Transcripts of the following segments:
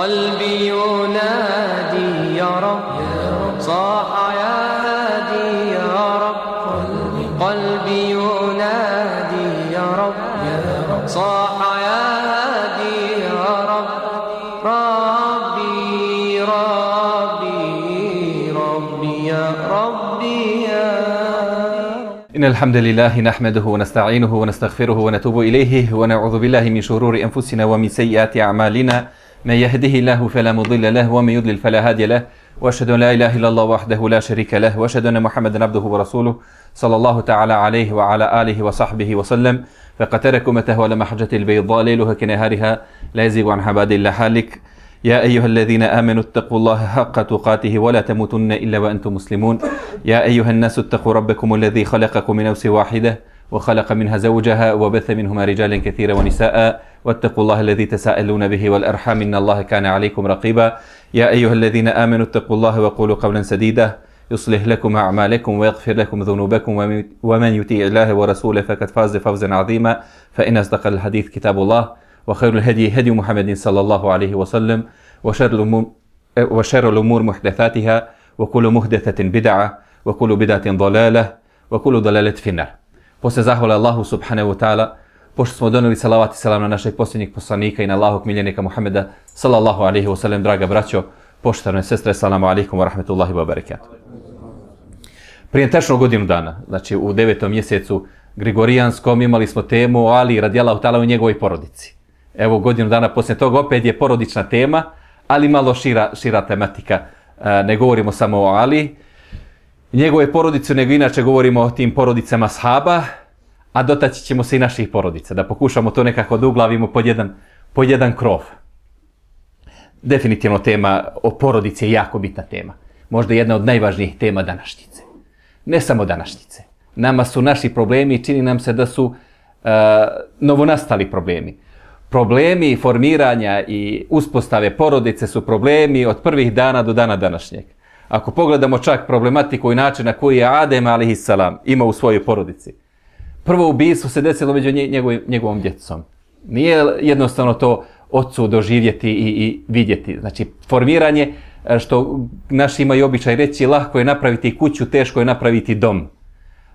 قلبي ينادي يا رب. صاح يا هادي يا رب. قلبي ينادي يا رب. صاح يا هادي يا رب. ربي ربي ربي يا ربي يا إن الحمد لله نحمده ونستعينه ونستغفره ونتوب إليه ونعوذ بالله من شرور أنفسنا ومن سيئات أعمالنا. من يهده الله فلا مضل له ومن يضلل فلا هادي له وأشهد أن لا إله إلا الله وحده لا شريك له وأشهد أن محمدا عبده ورسوله صلى الله تعالى عليه وعلى آله وصحبه وسلم. فقد تركوا متى ولم حجة البيضاء ليلها كنهارها لا يزيغ عن عباد الله حالك. يا أيها الذين آمنوا اتقوا الله حق تقاته ولا تموتن إلا وأنتم مسلمون. يا أيها الناس اتقوا ربكم الذي خلقكم من نفس واحدة وخلق منها زوجها وبث منهما رجالا كثيرا ونساء. واتقوا الله الذي تساءلون به والأرحام إن الله كان عليكم رقيبا. يا أيها الذين آمنوا اتقوا الله وقولوا قولا سديدا. يصلح لكم أعمالكم ويغفر لكم ذنوبكم ومن يطيع الله ورسوله فقد فاز فوزا عظيما. فإن أصدق الحديث كتاب الله وخير الهدي هدي محمد صلى الله عليه وسلم وشر الأمور, وشر الأمور محدثاتها وكل محدثة بدعة وكل بدعة ضلالة وكل ضلالة في النار. Posle zahvala Allahu subhanahu wa ta'ala, pošto smo doneli salavat i salam na našeg posljednjeg poslanika i na Allahog miljenika Muhammeda, sallallahu alaihi wa sallam, draga braćo, poštovane sestre, salamu alaikum wa rahmetullahi wa barakatuh. Prije tečno godinu dana, znači u devetom mjesecu Grigorijanskom, imali smo temu o Ali radijalahu ta'ala u njegovoj porodici. Evo godinu dana poslije toga opet je porodična tema, ali malo šira, šira tematika. E, ne govorimo samo o Ali, njegove porodice, nego inače govorimo o tim porodicama sahaba, a dotaći ćemo se i naših porodica, da pokušamo to nekako da uglavimo pod jedan, pod jedan krov. Definitivno tema o porodici je jako bitna tema. Možda jedna od najvažnijih tema današnjice. Ne samo današnjice. Nama su naši problemi i čini nam se da su uh, novonastali problemi. Problemi formiranja i uspostave porodice su problemi od prvih dana do dana današnjeg. Ako pogledamo čak problematiku i način na koji je Adem a.s. imao u svojoj porodici. Prvo ubijstvo se desilo među njegovim, njegovom djecom. Nije jednostavno to ocu doživjeti i, i vidjeti. Znači, formiranje, e, što naši imaju običaj reći, lahko je napraviti kuću, teško je napraviti dom.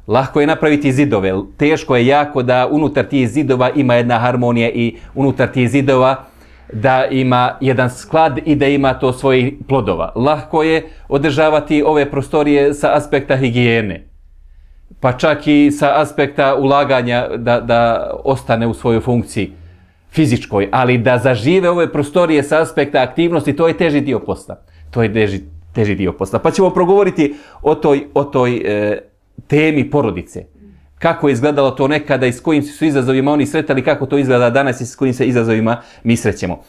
Lahko je napraviti zidove. Teško je jako da unutar tih zidova ima jedna harmonija i unutar tih zidova da ima jedan sklad i da ima to svojih plodova. Lahko je održavati ove prostorije sa aspekta higijene, pa čak i sa aspekta ulaganja da, da ostane u svojoj funkciji fizičkoj, ali da zažive ove prostorije sa aspekta aktivnosti, to je teži dio posla. To je teži, teži dio posla. Pa ćemo progovoriti o toj, o toj e, temi porodice kako je izgledalo to nekada i s kojim su izazovima oni sretali, kako to izgleda danas i s kojim se izazovima mi srećemo.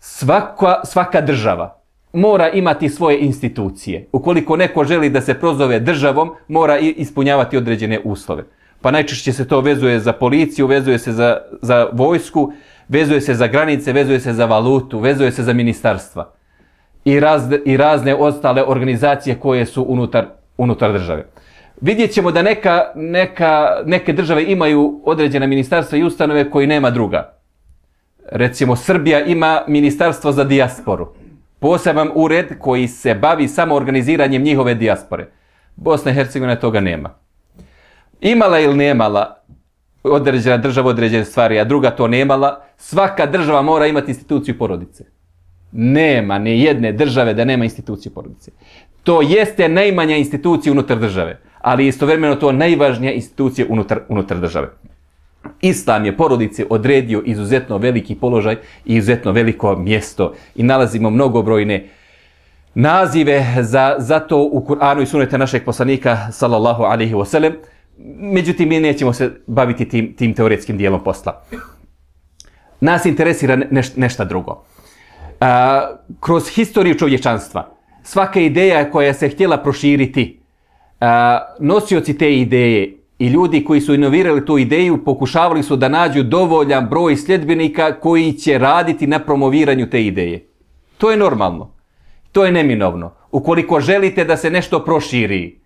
Svaka, svaka država mora imati svoje institucije. Ukoliko neko želi da se prozove državom, mora ispunjavati određene uslove. Pa najčešće se to vezuje za policiju, vezuje se za, za vojsku, vezuje se za granice, vezuje se za valutu, vezuje se za ministarstva i, raz, i razne ostale organizacije koje su unutar, unutar države vidjet ćemo da neka, neka, neke države imaju određena ministarstva i ustanove koji nema druga. Recimo, Srbija ima ministarstvo za dijasporu. Poseban ured koji se bavi samo organiziranjem njihove dijaspore. Bosna i Hercegovina toga nema. Imala ili nemala određena država određene stvari, a druga to nemala, svaka država mora imati instituciju porodice. Nema ni jedne države da nema instituciju porodice. To jeste najmanja institucija unutar države ali istovremeno to najvažnija institucija unutar, unutar države. Islam je porodici odredio izuzetno veliki položaj i izuzetno veliko mjesto i nalazimo mnogobrojne nazive za, za to u Kur'anu i sunete našeg poslanika sallallahu alaihi wa sallam. Međutim, mi nećemo se baviti tim, tim teoretskim dijelom posla. Nas interesira neš, nešto drugo. A, kroz historiju čovječanstva, svaka ideja koja se htjela proširiti, a, nosioci te ideje i ljudi koji su inovirali tu ideju pokušavali su da nađu dovoljan broj sljedbenika koji će raditi na promoviranju te ideje. To je normalno. To je neminovno. Ukoliko želite da se nešto proširi,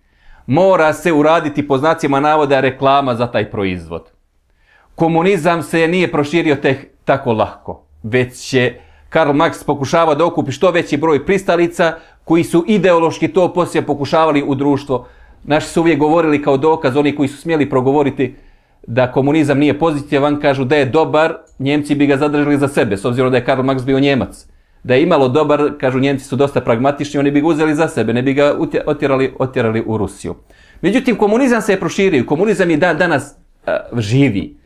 mora se uraditi po znacima navoda reklama za taj proizvod. Komunizam se nije proširio tek tako lahko, već će Karl Marx pokušava da okupi što veći broj pristalica koji su ideološki to poslije pokušavali u društvo. Naši su uvijek govorili kao dokaz, oni koji su smjeli progovoriti da komunizam nije pozitivan, kažu da je dobar, Njemci bi ga zadržali za sebe, s obzirom da je Karl Marx bio Njemac. Da je imalo dobar, kažu Njemci su dosta pragmatični, oni bi ga uzeli za sebe, ne bi ga otjerali, otjerali u Rusiju. Međutim, komunizam se je proširio, komunizam je dan danas uh, živi.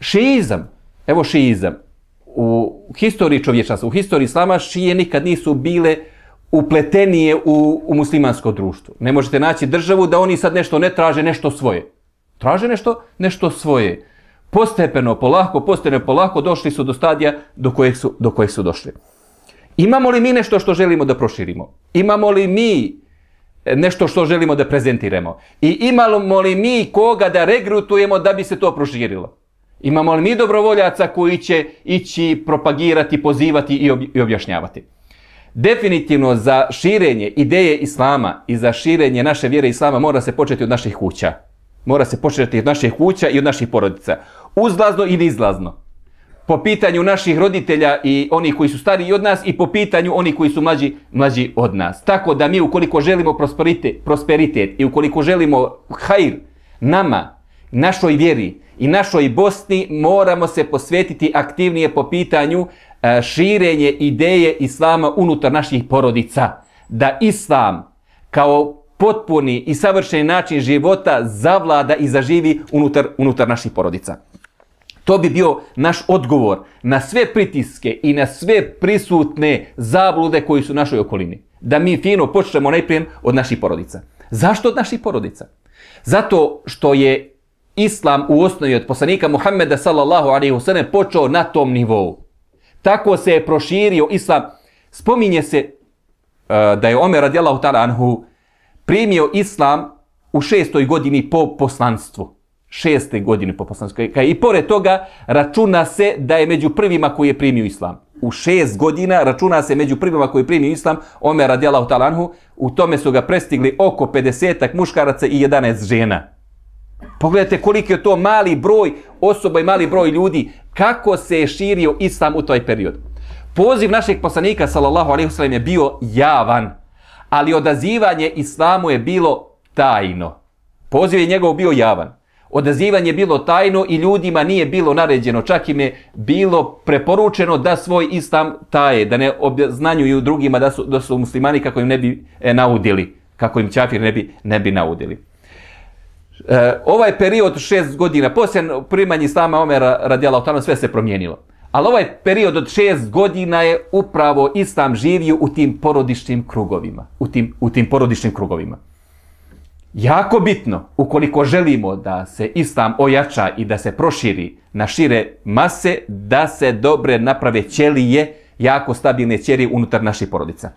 Šiizam, evo šiizam, u historiji čovječanstva, u historiji islama, šije nikad nisu bile upletenije u, u muslimansko društvo. Ne možete naći državu da oni sad nešto ne traže, nešto svoje. Traže nešto, nešto svoje. Postepeno, polako, postepeno, polako, došli su do stadija do kojeg su, do kojeg su došli. Imamo li mi nešto što želimo da proširimo? Imamo li mi e, nešto što želimo da prezentiramo? I imamo li mi koga da regrutujemo da bi se to proširilo? Imamo li mi dobrovoljaca koji će ići propagirati, pozivati i objašnjavati? Definitivno za širenje ideje Islama i za širenje naše vjere Islama mora se početi od naših kuća. Mora se početi od naših kuća i od naših porodica. Uzlazno ili izlazno. Po pitanju naših roditelja i onih koji su stariji od nas i po pitanju onih koji su mlađi, mlađi od nas. Tako da mi ukoliko želimo prosperitet, prosperitet i ukoliko želimo hajr nama, našoj vjeri i našoj Bosni, moramo se posvetiti aktivnije po pitanju E, širenje ideje Islama unutar naših porodica. Da Islam kao potpuni i savršeni način života zavlada i zaživi unutar, unutar naših porodica. To bi bio naš odgovor na sve pritiske i na sve prisutne zablude koji su u našoj okolini. Da mi fino počnemo najprije od naših porodica. Zašto od naših porodica? Zato što je Islam u osnovi od poslanika Muhammeda sallallahu alaihi wasallam počeo na tom nivou. Tako se je proširio Islam. Spominje se uh, da je Omer radijallahu ta'ala anhu primio islam u šestoj godini po poslanstvu. Šeste godine po poslanstvu. I pored toga računa se da je među prvima koji je primio islam. U šest godina računa se među prvima koji je primio islam Omer radijalahu anhu. U tome su ga prestigli oko 50 muškaraca i 11 žena. Pogledajte koliko je to mali broj osoba i mali broj ljudi. Kako se je širio islam u toj period. Poziv našeg poslanika sallallahu alaihi wasallam je bio javan ali odazivanje islamu je bilo tajno. Poziv je njegov bio javan. Odazivanje je bilo tajno i ljudima nije bilo naređeno, čak im je bilo preporučeno da svoj islam taje, da ne obznanjuju drugima da su, da su muslimani kako im ne bi e, naudili, kako im čafir ne bi, ne bi naudili. E, ovaj period šest godina, poslije primanja islama Omera radijala o sve se promijenilo. Ali ovaj period od šest godina je upravo Islam živio u tim porodičnim krugovima. U tim, u tim porodičnim krugovima. Jako bitno, ukoliko želimo da se Islam ojača i da se proširi na šire mase, da se dobre naprave ćelije, jako stabilne ćelije unutar naših porodica.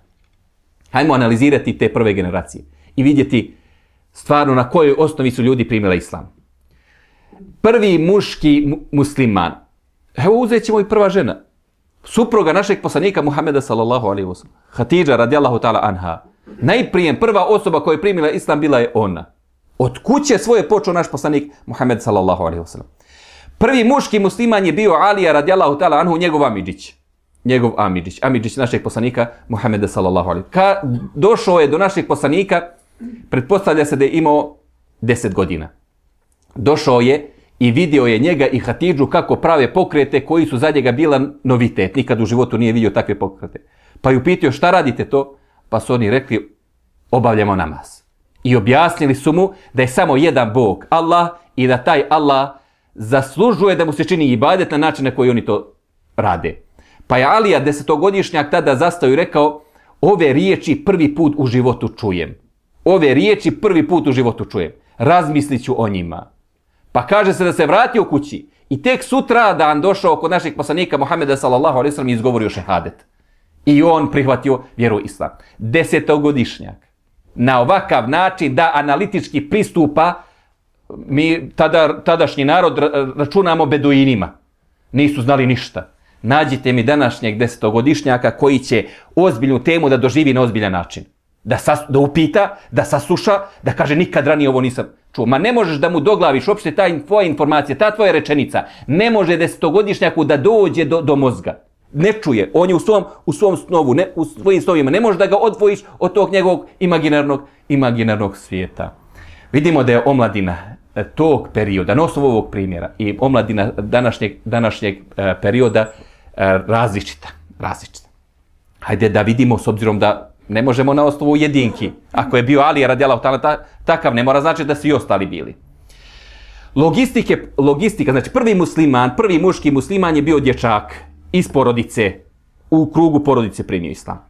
Hajmo analizirati te prve generacije i vidjeti stvarno na kojoj osnovi su ljudi primili Islam. Prvi muški musliman, Evo uzet ćemo i prva žena. Supruga našeg poslanika Muhameda sallallahu alaihi wa sallam. Hatidža radijallahu ta'ala anha. Najprije prva osoba koja je primila islam bila je ona. Od kuće svoje počeo naš poslanik Muhammed sallallahu alaihi wa sallam. Prvi muški musliman je bio Alija radijallahu ta'ala anhu, njegov Amidžić. Njegov Amidžić. Amidžić našeg poslanika Muhameda sallallahu alaihi wa sallam. Ka došao je do našeg poslanika, pretpostavlja se da je imao 10 godina. Došao je i vidio je njega i Hatidžu kako prave pokrete koji su za njega bila novitet. Nikad u životu nije vidio takve pokrete. Pa ju pitio šta radite to? Pa su oni rekli obavljamo namaz. I objasnili su mu da je samo jedan Bog, Allah, i da taj Allah zaslužuje da mu se čini ibadet na način na koji oni to rade. Pa je Alija desetogodišnjak tada zastao i rekao ove riječi prvi put u životu čujem. Ove riječi prvi put u životu čujem. Razmislit ću o njima. Pa kaže se da se vratio kući i tek sutra dan došao kod našeg poslanika Muhammeda sallallahu alaihi sallam i izgovorio šehadet. I on prihvatio vjeru islam. Desetogodišnjak. Na ovakav način da analitički pristupa mi tada, tadašnji narod računamo beduinima. Nisu znali ništa. Nađite mi današnjeg desetogodišnjaka koji će ozbiljnu temu da doživi na ozbiljan način. Da, sas, da upita, da sasluša, da kaže nikad ranije ovo nisam čuo. Ma ne možeš da mu doglaviš uopšte ta tvoja informacija, ta tvoja rečenica. Ne može desetogodišnjaku da dođe do, do mozga. ne čuje. On je u svom, u svom snovu, ne, u svojim snovima. Ne možeš da ga odvojiš od tog njegovog imaginarnog, imaginarnog svijeta. Vidimo da je omladina e, tog perioda, na osnovu ovog primjera, i omladina današnjeg, današnjeg e, perioda e, različita. Različita. Hajde da vidimo, s obzirom da ne možemo na osnovu jedinki. Ako je bio Ali radijala ta, takav, ne mora znači da su i ostali bili. Logistike, logistika, znači prvi musliman, prvi muški musliman je bio dječak iz porodice, u krugu porodice primio islam.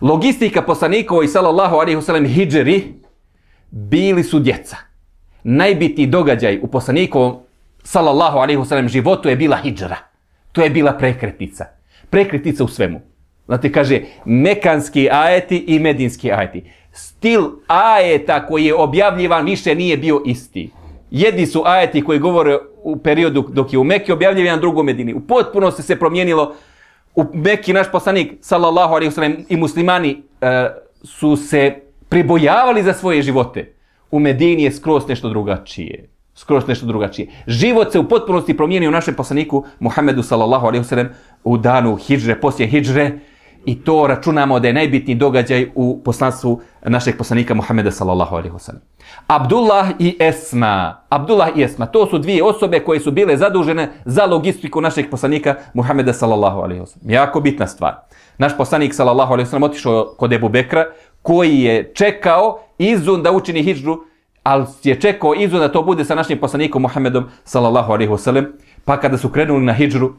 Logistika poslanikova i sallallahu alaihi wasallam hijđeri bili su djeca. Najbitniji događaj u poslanikovom sallallahu alaihi wasallam životu je bila hijđara. To je bila prekretnica. Prekretnica u svemu. Znate, kaže, mekanski ajeti i medinski ajeti. Stil ajeta koji je objavljivan više nije bio isti. Jedni su ajeti koji govore u periodu dok je u Mekki objavljivan drugo Medini. U potpuno se se promijenilo. U Mekki naš poslanik, sallallahu alaihi wasallam, i muslimani e, su se pribojavali za svoje živote. U Medini je skroz nešto drugačije. Skroz nešto drugačije. Život se u potpunosti promijenio u našem poslaniku Muhammedu sallallahu alaihi wasallam u danu hijđre, poslije hijđre. I to računamo da je najbitniji događaj u poslanstvu našeg poslanika Muhammeda sallallahu alaihi wasallam. Abdullah i Esma. Abdullah i Esma. To su dvije osobe koje su bile zadužene za logistiku našeg poslanika Muhammeda sallallahu alaihi wasallam. Jako bitna stvar. Naš poslanik sallallahu alaihi wasallam otišao kod Ebu Bekra koji je čekao izun da učini hijđu, ali je čekao izun da to bude sa našim poslanikom Muhammedom sallallahu alaihi wasallam. Pa kada su krenuli na hijđru,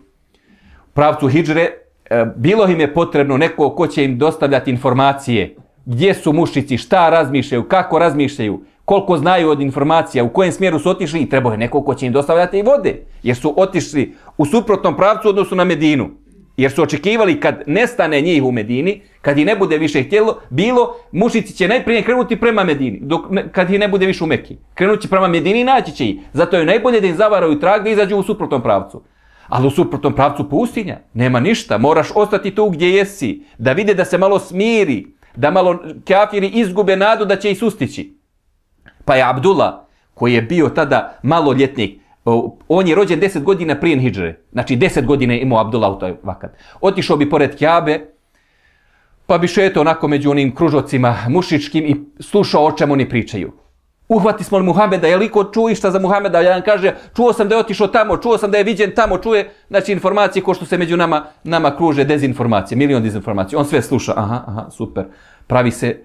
pravcu hijđre, E, bilo im je potrebno neko ko će im dostavljati informacije gdje su mušici, šta razmišljaju, kako razmišljaju, koliko znaju od informacija, u kojem smjeru su otišli i trebao je neko ko će im dostavljati i vode. Jer su otišli u suprotnom pravcu odnosu na Medinu. Jer su očekivali kad nestane njih u Medini, kad i ne bude više htjelo, bilo, mušici će najprije krenuti prema Medini, dok, kad ih ne bude više u Meki. Krenut će prema Medini i naći će ih. Zato je najbolje da im zavaraju trag da izađu u suprotnom pravcu. Ali u suprotnom pravcu pustinja, nema ništa, moraš ostati tu gdje jesi, da vide da se malo smiri, da malo kafiri izgube nadu da će ih sustići. Pa je Abdullah, koji je bio tada maloljetnik, on je rođen 10 godina prije Hidžre, znači 10 godina je imao Abdullah u toj vakat. Otišao bi pored Kjabe, pa bi šetao onako među onim kružocima mušičkim i slušao o čemu oni pričaju. Uhvati smo li Muhameda, je li ko čuje šta za Muhameda? Jedan kaže, čuo sam da je otišao tamo, čuo sam da je viđen tamo, čuje, znači informacije ko što se među nama, nama kruže dezinformacije, milion dezinformacije. On sve sluša, aha, aha, super. Pravi se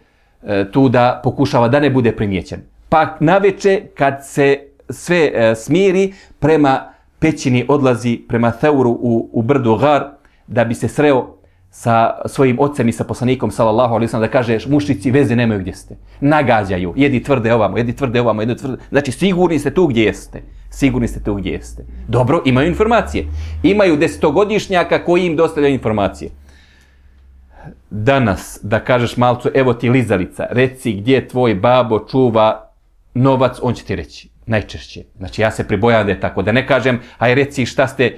e, tu da pokušava da ne bude primjećen. Pa naveče, kad se sve e, smiri, prema pećini odlazi prema Theuru u, u brdu Gar, da bi se sreo sa svojim ocem i sa poslanikom sallallahu alejhi ve da kažeš mušici veze nemaju gdje ste. Nagađaju, jedi tvrde ovamo, jedi tvrde ovamo, jedi tvrde. Znači sigurni ste tu gdje jeste. Sigurni ste tu gdje jeste. Dobro, imaju informacije. Imaju desetogodišnjaka koji im dostavljaju informacije. Danas, da kažeš malcu, evo ti lizalica, reci gdje tvoj babo čuva novac, on će ti reći. Najčešće. Znači ja se pribojam da je tako. Da ne kažem, aj reci šta ste,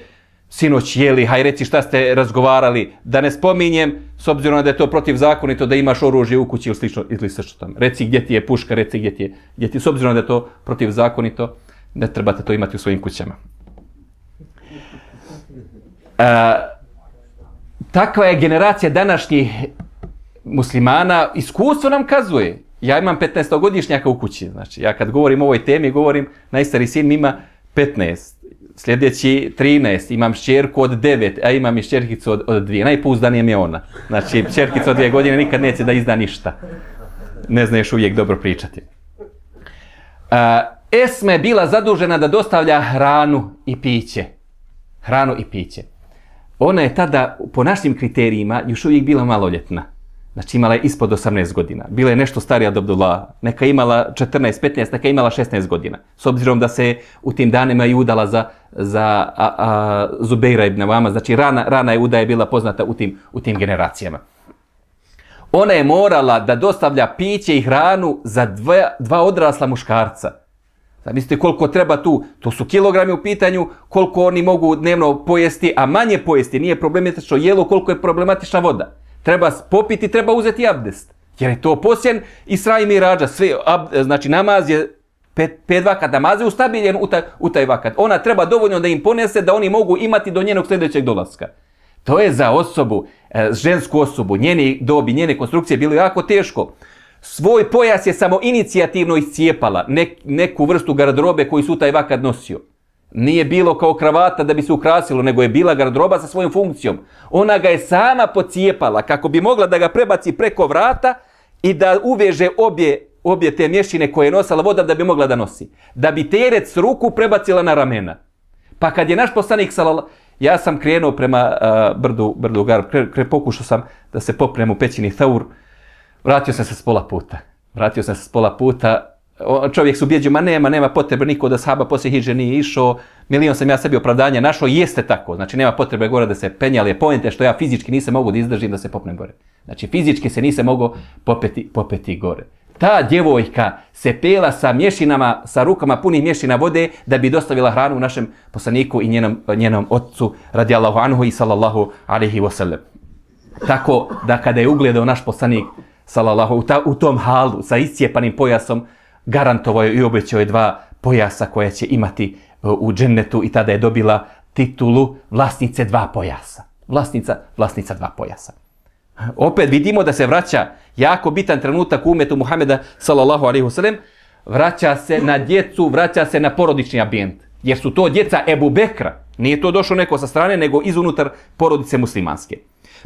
sinoć jeli, haj reci šta ste razgovarali, da ne spominjem, s obzirom da je to protiv zakonito da imaš oružje u kući ili slično, ili slično tamo. Reci gdje ti je puška, reci gdje ti je, gdje ti, s obzirom da je to protiv zakonito, ne trebate to imati u svojim kućama. E, takva je generacija današnjih muslimana, iskustvo nam kazuje. Ja imam 15-godišnjaka u kući, znači ja kad govorim o ovoj temi, govorim, najstari sin ima 15 sljedeći 13, imam šćerku od 9, a imam i šćerkicu od, od 2. Najpouzdanije mi je ona. Znači, šćerkica od 2 godine nikad neće da izda ništa. Ne znaš uvijek dobro pričati. Uh, Esme je bila zadužena da dostavlja hranu i piće. Hranu i piće. Ona je tada, po našim kriterijima, još uvijek bila maloljetna. Znači imala je ispod 18 godina. Bila je nešto starija od Abdullah. Neka imala 14, 15, neka imala 16 godina. S obzirom da se u tim danima i udala za, za a, a, Zubeira ibn Vama. Znači rana, rana je uda je bila poznata u tim, u tim generacijama. Ona je morala da dostavlja piće i hranu za dva, dva odrasla muškarca. Zamislite koliko treba tu, to su kilogrami u pitanju, koliko oni mogu dnevno pojesti, a manje pojesti, nije problematično jelo, koliko je problematična voda treba popiti, treba uzeti abdest. Jer je to posjen Isra i Mirađa. Sve, ab, e, znači namaz je pet, pet vakat, namaz je ustabiljen u taj, u taj vakat. Ona treba dovoljno da im ponese da oni mogu imati do njenog sljedećeg dolaska. To je za osobu, e, žensku osobu, njene dobi, njene konstrukcije bilo jako teško. Svoj pojas je samo inicijativno iscijepala ne, neku vrstu garderobe koju su taj vakad nosio. Nije bilo kao kravata da bi se ukrasilo, nego je bila garderoba sa svojom funkcijom. Ona ga je sama pocijepala kako bi mogla da ga prebaci preko vrata i da uveže obje, obje te mješine koje je nosala voda da bi mogla da nosi. Da bi teret s ruku prebacila na ramena. Pa kad je naš poslanik salala, ja sam krenuo prema uh, brdu, brdu Garb, kre, kre, pokušao sam da se poprem u pećini Thaur, vratio sam se s pola puta. Vratio sam se s pola puta, čovjek se ubjeđio, ma nema, nema potrebe, niko da sahaba poslije hiđe nije išao, milion sam ja sebi opravdanja našao, jeste tako, znači nema potrebe gore da se penja, ali je pojente što ja fizički nisam mogu da izdržim da se popnem gore. Znači fizički se nisam mogu popeti, popeti gore. Ta djevojka se pela sa mješinama, sa rukama punih mješina vode da bi dostavila hranu našem poslaniku i njenom, njenom otcu radijallahu anhu i sallallahu alaihi wasallam. Tako da kada je ugledao naš poslanik sallallahu u, ta, u tom halu sa iscijepanim pojasom, garantovao je i obećao je dva pojasa koje će imati e, u džennetu i tada je dobila titulu vlasnice dva pojasa. Vlasnica, vlasnica dva pojasa. Opet vidimo da se vraća jako bitan trenutak u umetu Muhameda sallallahu alaihi wasallam, vraća se na djecu, vraća se na porodični ambijent. Jer su to djeca Ebu Bekra. Nije to došlo neko sa strane, nego izunutar porodice muslimanske.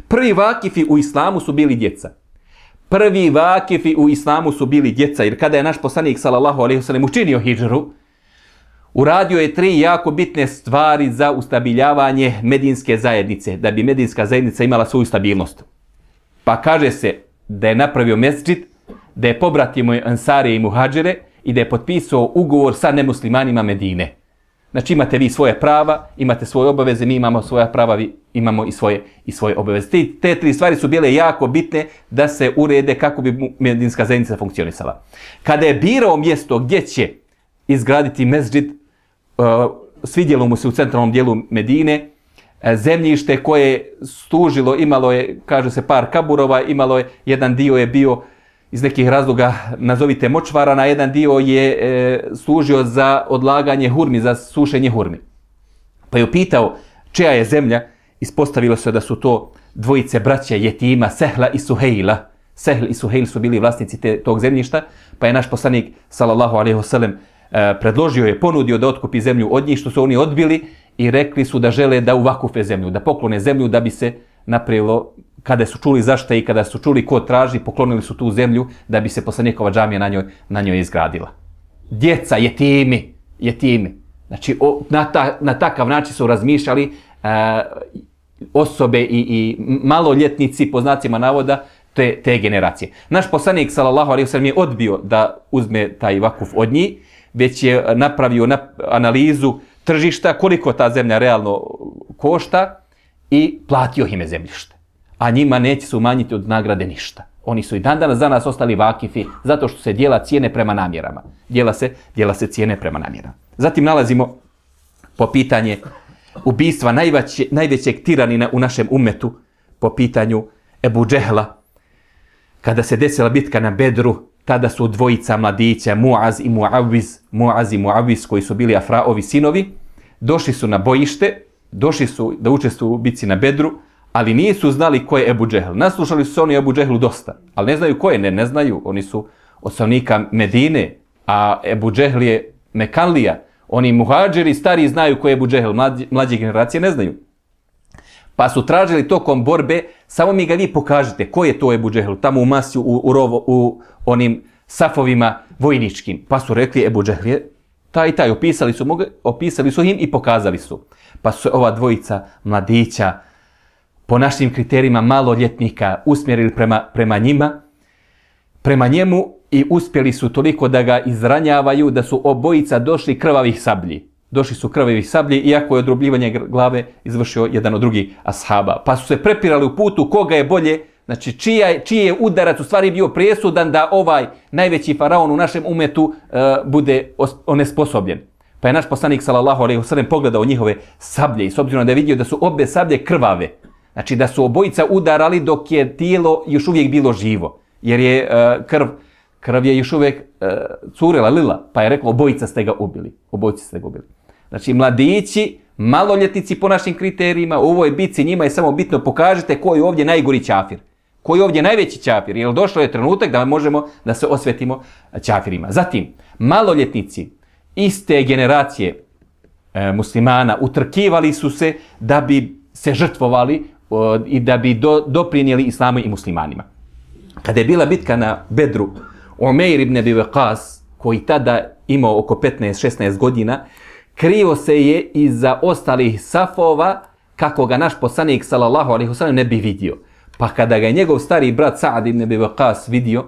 Prvi vakifi u islamu su bili djeca. Prvi vakifi u islamu su bili djeca, jer kada je naš poslanik sallallahu alejhi ve sellem učinio hidžru, uradio je tri jako bitne stvari za ustabiljavanje medinske zajednice, da bi medinska zajednica imala svoju stabilnost. Pa kaže se da je napravio mesdžid, da je pobratimo Ansarije i muhađere i da je potpisao ugovor sa nemuslimanima Medine. Znači imate vi svoje prava, imate svoje obaveze, mi imamo svoja prava, vi imamo i svoje, i svoje obaveze. Te, te tri stvari su bile jako bitne da se urede kako bi medinska zajednica funkcionisala. Kada je birao mjesto gdje će izgraditi mesđid, uh, svidjelo mu se u centralnom dijelu Medine, e, zemljište koje je služilo, imalo je, kaže se, par kaburova, imalo je, jedan dio je bio iz nekih razloga, nazovite močvara, na jedan dio je e, služio za odlaganje hurmi, za sušenje hurmi. Pa je upitao čija je zemlja, ispostavilo se da su to dvojice braća Jetima, Sehla i Suhejla. Sehl i Suhejl su bili vlasnici te, tog zemljišta, pa je naš poslanik, sallallahu alaihi wasallam, e, predložio je, ponudio da otkupi zemlju od njih, što su oni odbili i rekli su da žele da uvakufe zemlju, da poklone zemlju da bi se napravilo, kada su čuli zašto i kada su čuli ko traži, poklonili su tu zemlju da bi se poslanikova džamija na njoj, na njoj izgradila. Djeca, jetimi, jetimi. Znači, o, na, ta, na takav način su razmišljali e, osobe i, i maloljetnici, po znacima navoda, te, te generacije. Naš poslanik, sallallahu alaihi wasallam, je odbio da uzme taj vakuf od njih, već je napravio na, analizu tržišta, koliko ta zemlja realno košta i platio ime zemljište. A njima neće se umanjiti od nagrade ništa. Oni su i dan danas za nas ostali vakifi zato što se dijela cijene prema namjerama. Dijela se, dijela se cijene prema namjerama. Zatim nalazimo po pitanje ubistva najveće, najvećeg tiranina u našem umetu po pitanju Ebu Džehla. Kada se desila bitka na Bedru, tada su dvojica mladića, Muaz i Muaviz, Muaz i Muaviz, koji su bili Afraovi sinovi, došli su na bojište, došli su da učestvuju u bici na Bedru, ali nisu znali ko je Ebu Džehl. Naslušali su se oni Ebu Džehlu dosta, ali ne znaju ko je, ne, ne znaju. Oni su od stanovnika Medine, a Ebu Džehl je Mekanlija. Oni muhađeri stari znaju ko je Ebu Džehel, mlađe, mlađe generacije ne znaju. Pa su tražili tokom borbe, samo mi ga vi pokažite ko je to Ebu Džehel, tamo u masju, u, u, rovo, u onim safovima vojničkim. Pa su rekli Ebu Džehel je taj i taj, opisali su, mogu, opisali su im i pokazali su. Pa su ova dvojica mladića po našim kriterijima maloljetnika usmjerili prema, prema njima, prema njemu i uspjeli su toliko da ga izranjavaju da su obojica došli krvavih sablji došli su krvavih sablji, iako je odrubljivanje glave izvršio jedan od drugih ashaba. Pa su se prepirali u putu koga je bolje, znači čija, čiji je udarac u stvari bio presudan da ovaj najveći faraon u našem umetu uh, bude onesposobljen. Pa je naš poslanik sallallahu alejhi ve sellem pogledao njihove sablje i s obzirom da je vidio da su obe sablje krvave, znači da su obojica udarali dok je tijelo još uvijek bilo živo, jer je uh, krv krv je još uvijek e, curila, lila, pa je rekao, obojica ste ga ubili. Obojica ste ga ubili. Znači, mladići Maloljetnici po našim kriterijima, u ovoj bici njima je samo bitno pokažite ko je ovdje najgori ćafir. Ko je ovdje najveći ćafir, jer došlo je trenutak da možemo da se osvetimo ćafirima. Zatim, maloljetnici iste generacije e, muslimana utrkivali su se da bi se žrtvovali o, i da bi do, doprinijeli islamu i muslimanima. Kada je bila bitka na Bedru, Umeir ibn Abi Waqas, koji tada imao oko 15-16 godina, krivo se je iza ostalih safova kako ga naš poslanik sallallahu alejhi ve sellem ne bi vidio. Pa kada ga je njegov stari brat Sa'd ibn Abi Waqas vidio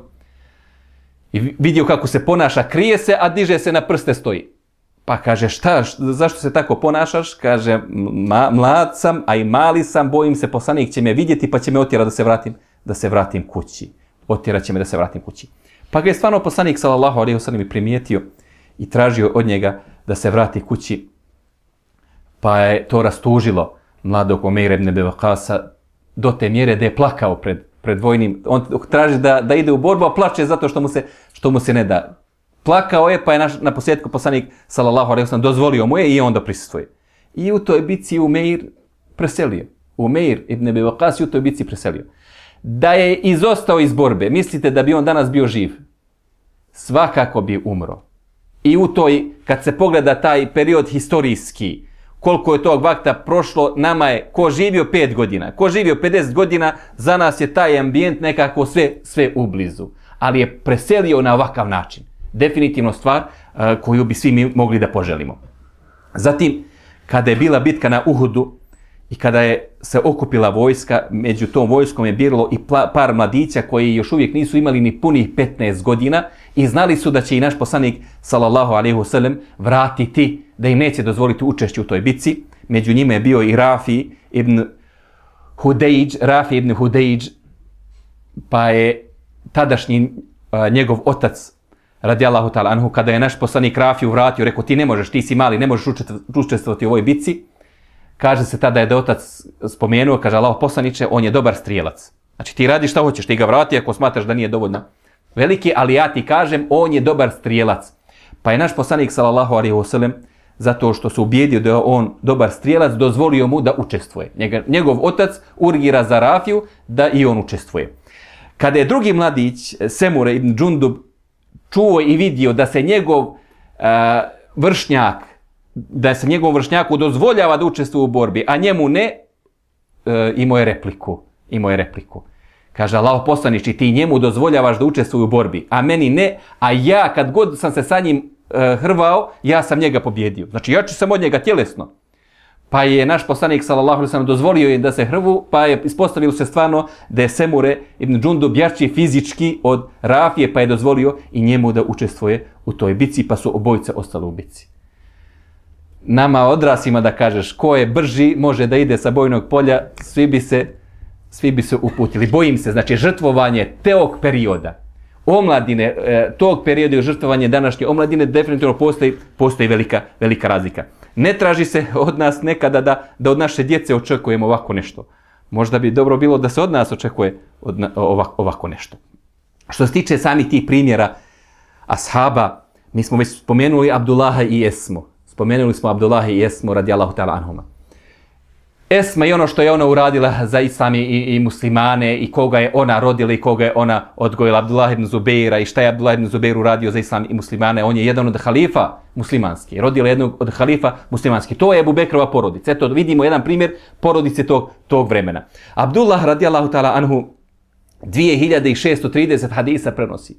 i vidio kako se ponaša, krije se, a diže se na prste stoji. Pa kaže, šta, zašto se tako ponašaš? Kaže, ma, mlad sam, a i mali sam, bojim se, poslanik će me vidjeti, pa će me otjerati da se vratim, da se vratim kući. Otjerat će me da se vratim kući. Pa ga je stvarno poslanik, sallallahu alejhi ve sellem primijetio i tražio od njega da se vrati kući. Pa je to rastužilo mladog Omeira ibn Bevakasa do te mjere da je plakao pred, pred vojnim. On traži da, da ide u borbu, a plače zato što mu se, što mu se ne da. Plakao je, pa je naš, na posljedku poslanik, sallallahu alaihi wasallam, dozvolio mu je i onda prisustuje. I u toj bici Umeir preselio. Umeir ibn Bevakas u toj bici preselio. Da je izostao iz borbe, mislite da bi on danas bio živ? Svakako bi umro. I u toj, kad se pogleda taj period historijski, koliko je tog vakta prošlo, nama je ko živio 5 godina, ko živio 50 godina, za nas je taj ambijent nekako sve, sve ublizu. Ali je preselio na ovakav način. Definitivno stvar uh, koju bi svi mi mogli da poželimo. Zatim, kada je bila bitka na Uhudu i kada je se okupila vojska, među tom vojskom je bilo i par mladića koji još uvijek nisu imali ni punih 15 godina, i znali su da će i naš poslanik sallallahu alejhi ve sellem vratiti da im neće dozvoliti učešće u toj bici. Među njima je bio i Rafi ibn Hudejđ, Rafi ibn Hudejđ, pa je tadašnji a, njegov otac radijallahu ta'ala anhu, kada je naš poslanik Rafi vratio, rekao ti ne možeš, ti si mali, ne možeš učestvovati u ovoj bici, kaže se tada je da otac spomenuo, kaže Allah poslaniče, on je dobar strijelac. Znači ti radi šta hoćeš, ti ga vrati ako smatraš da nije dovoljno veliki, ali ja ti kažem, on je dobar strijelac. Pa je naš poslanik, sallallahu alaihi wasallam, zato što se ubijedio da je on dobar strijelac, dozvolio mu da učestvuje. Njega, njegov otac urgira za Rafiju da i on učestvuje. Kada je drugi mladić, Semure ibn Džundub, čuo i vidio da se njegov uh, vršnjak, da se njegovom vršnjaku dozvoljava da učestvuje u borbi, a njemu ne, e, imao je repliku. Imao je repliku. Kaže Allah i ti njemu dozvoljavaš da učestvuje u borbi, a meni ne, a ja kad god sam se sa njim e, hrvao, ja sam njega pobjedio. Znači, ja ću sam od njega tjelesno. Pa je naš poslanik, sallallahu alaihi sellem dozvolio im da se hrvu, pa je ispostavilo se stvarno da je Semure ibn Džundub jači fizički od Rafije, pa je dozvolio i njemu da učestvuje u toj bici, pa su obojice ostali u bici. Nama odrasima da kažeš ko je brži, može da ide sa bojnog polja, svi bi se svi bi se uputili. Bojim se, znači žrtvovanje teog perioda, omladine, e, tog perioda i žrtvovanje današnje omladine, definitivno postoji, postoji velika, velika razlika. Ne traži se od nas nekada da, da od naše djece očekujemo ovako nešto. Možda bi dobro bilo da se od nas očekuje od ovako, ovako nešto. Što se tiče sami tih primjera ashaba, mi smo već spomenuli Abdullaha i Esmo. Spomenuli smo Abdullaha i Esmo radijallahu ta'ala anhuma. Esma i ono što je ona uradila za islam i, i muslimane i koga je ona rodila i koga je ona odgojila Abdullah ibn Zubeira i šta je Abdullah ibn Zubeir uradio za islam i muslimane. On je jedan od halifa muslimanski. Rodila jednog od halifa muslimanski. To je Ebu Bekrova porodica. Eto vidimo jedan primjer porodice tog, tog vremena. Abdullah radijallahu ta'ala anhu 2630 hadisa prenosi.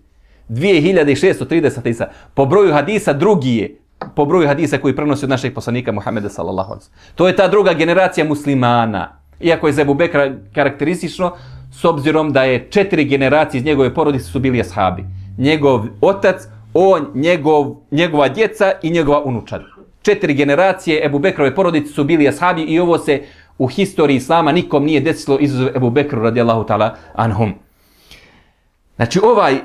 2630 hadisa. Po broju hadisa drugi je po broju hadisa koji prenosi od našeg poslanika Muhammeda sallallahu alaihi To je ta druga generacija muslimana. Iako je za Ebu Bekra karakteristično, s obzirom da je četiri generacije iz njegove porodice su bili ashabi. Njegov otac, on, njegov, njegova djeca i njegova unučad. Četiri generacije Ebu Bekrove porodice su bili ashabi i ovo se u historiji Islama nikom nije desilo izuzev Ebu Bekru radijallahu ta'ala anhum. Znači ovaj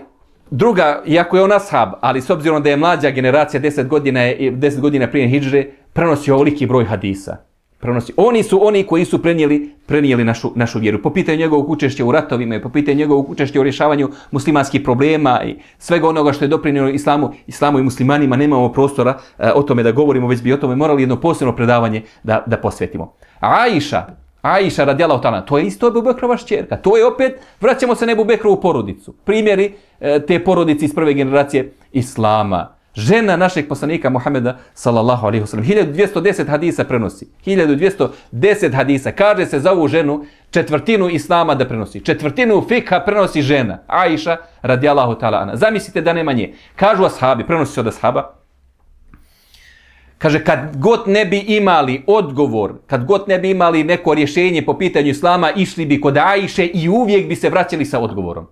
druga, iako je on ashab, ali s obzirom da je mlađa generacija 10 godina, 10 godina prije hijđre, prenosi ovoliki broj hadisa. Prenosi. Oni su oni koji su prenijeli, prenijeli našu, našu vjeru. Po pitanju njegovog učešća u ratovima, i po pitanju njegovog učešća u rješavanju muslimanskih problema i svega onoga što je doprinio islamu, islamu i muslimanima, nemamo prostora e, o tome da govorimo, već bi o tome morali jedno posebno predavanje da, da posvetimo. Aisha, Aisha radijala ta'ala, to je isto Ebu Bekrova šćerka. To je opet, vraćamo se na Ebu Bekrovu porodicu. Primjeri e, te porodice iz prve generacije Islama. Žena našeg poslanika Muhameda sallallahu alaihi wasallam. 1210 hadisa prenosi. 1210 hadisa. Kaže se za ovu ženu četvrtinu Islama da prenosi. Četvrtinu fikha prenosi žena. Aisha radijallahu ta'ala. Zamislite da nema nje. Kažu ashabi, prenosi se od ashaba. Kaže, kad god ne bi imali odgovor, kad god ne bi imali neko rješenje po pitanju Islama, išli bi kod Ajše i uvijek bi se vraćali sa odgovorom.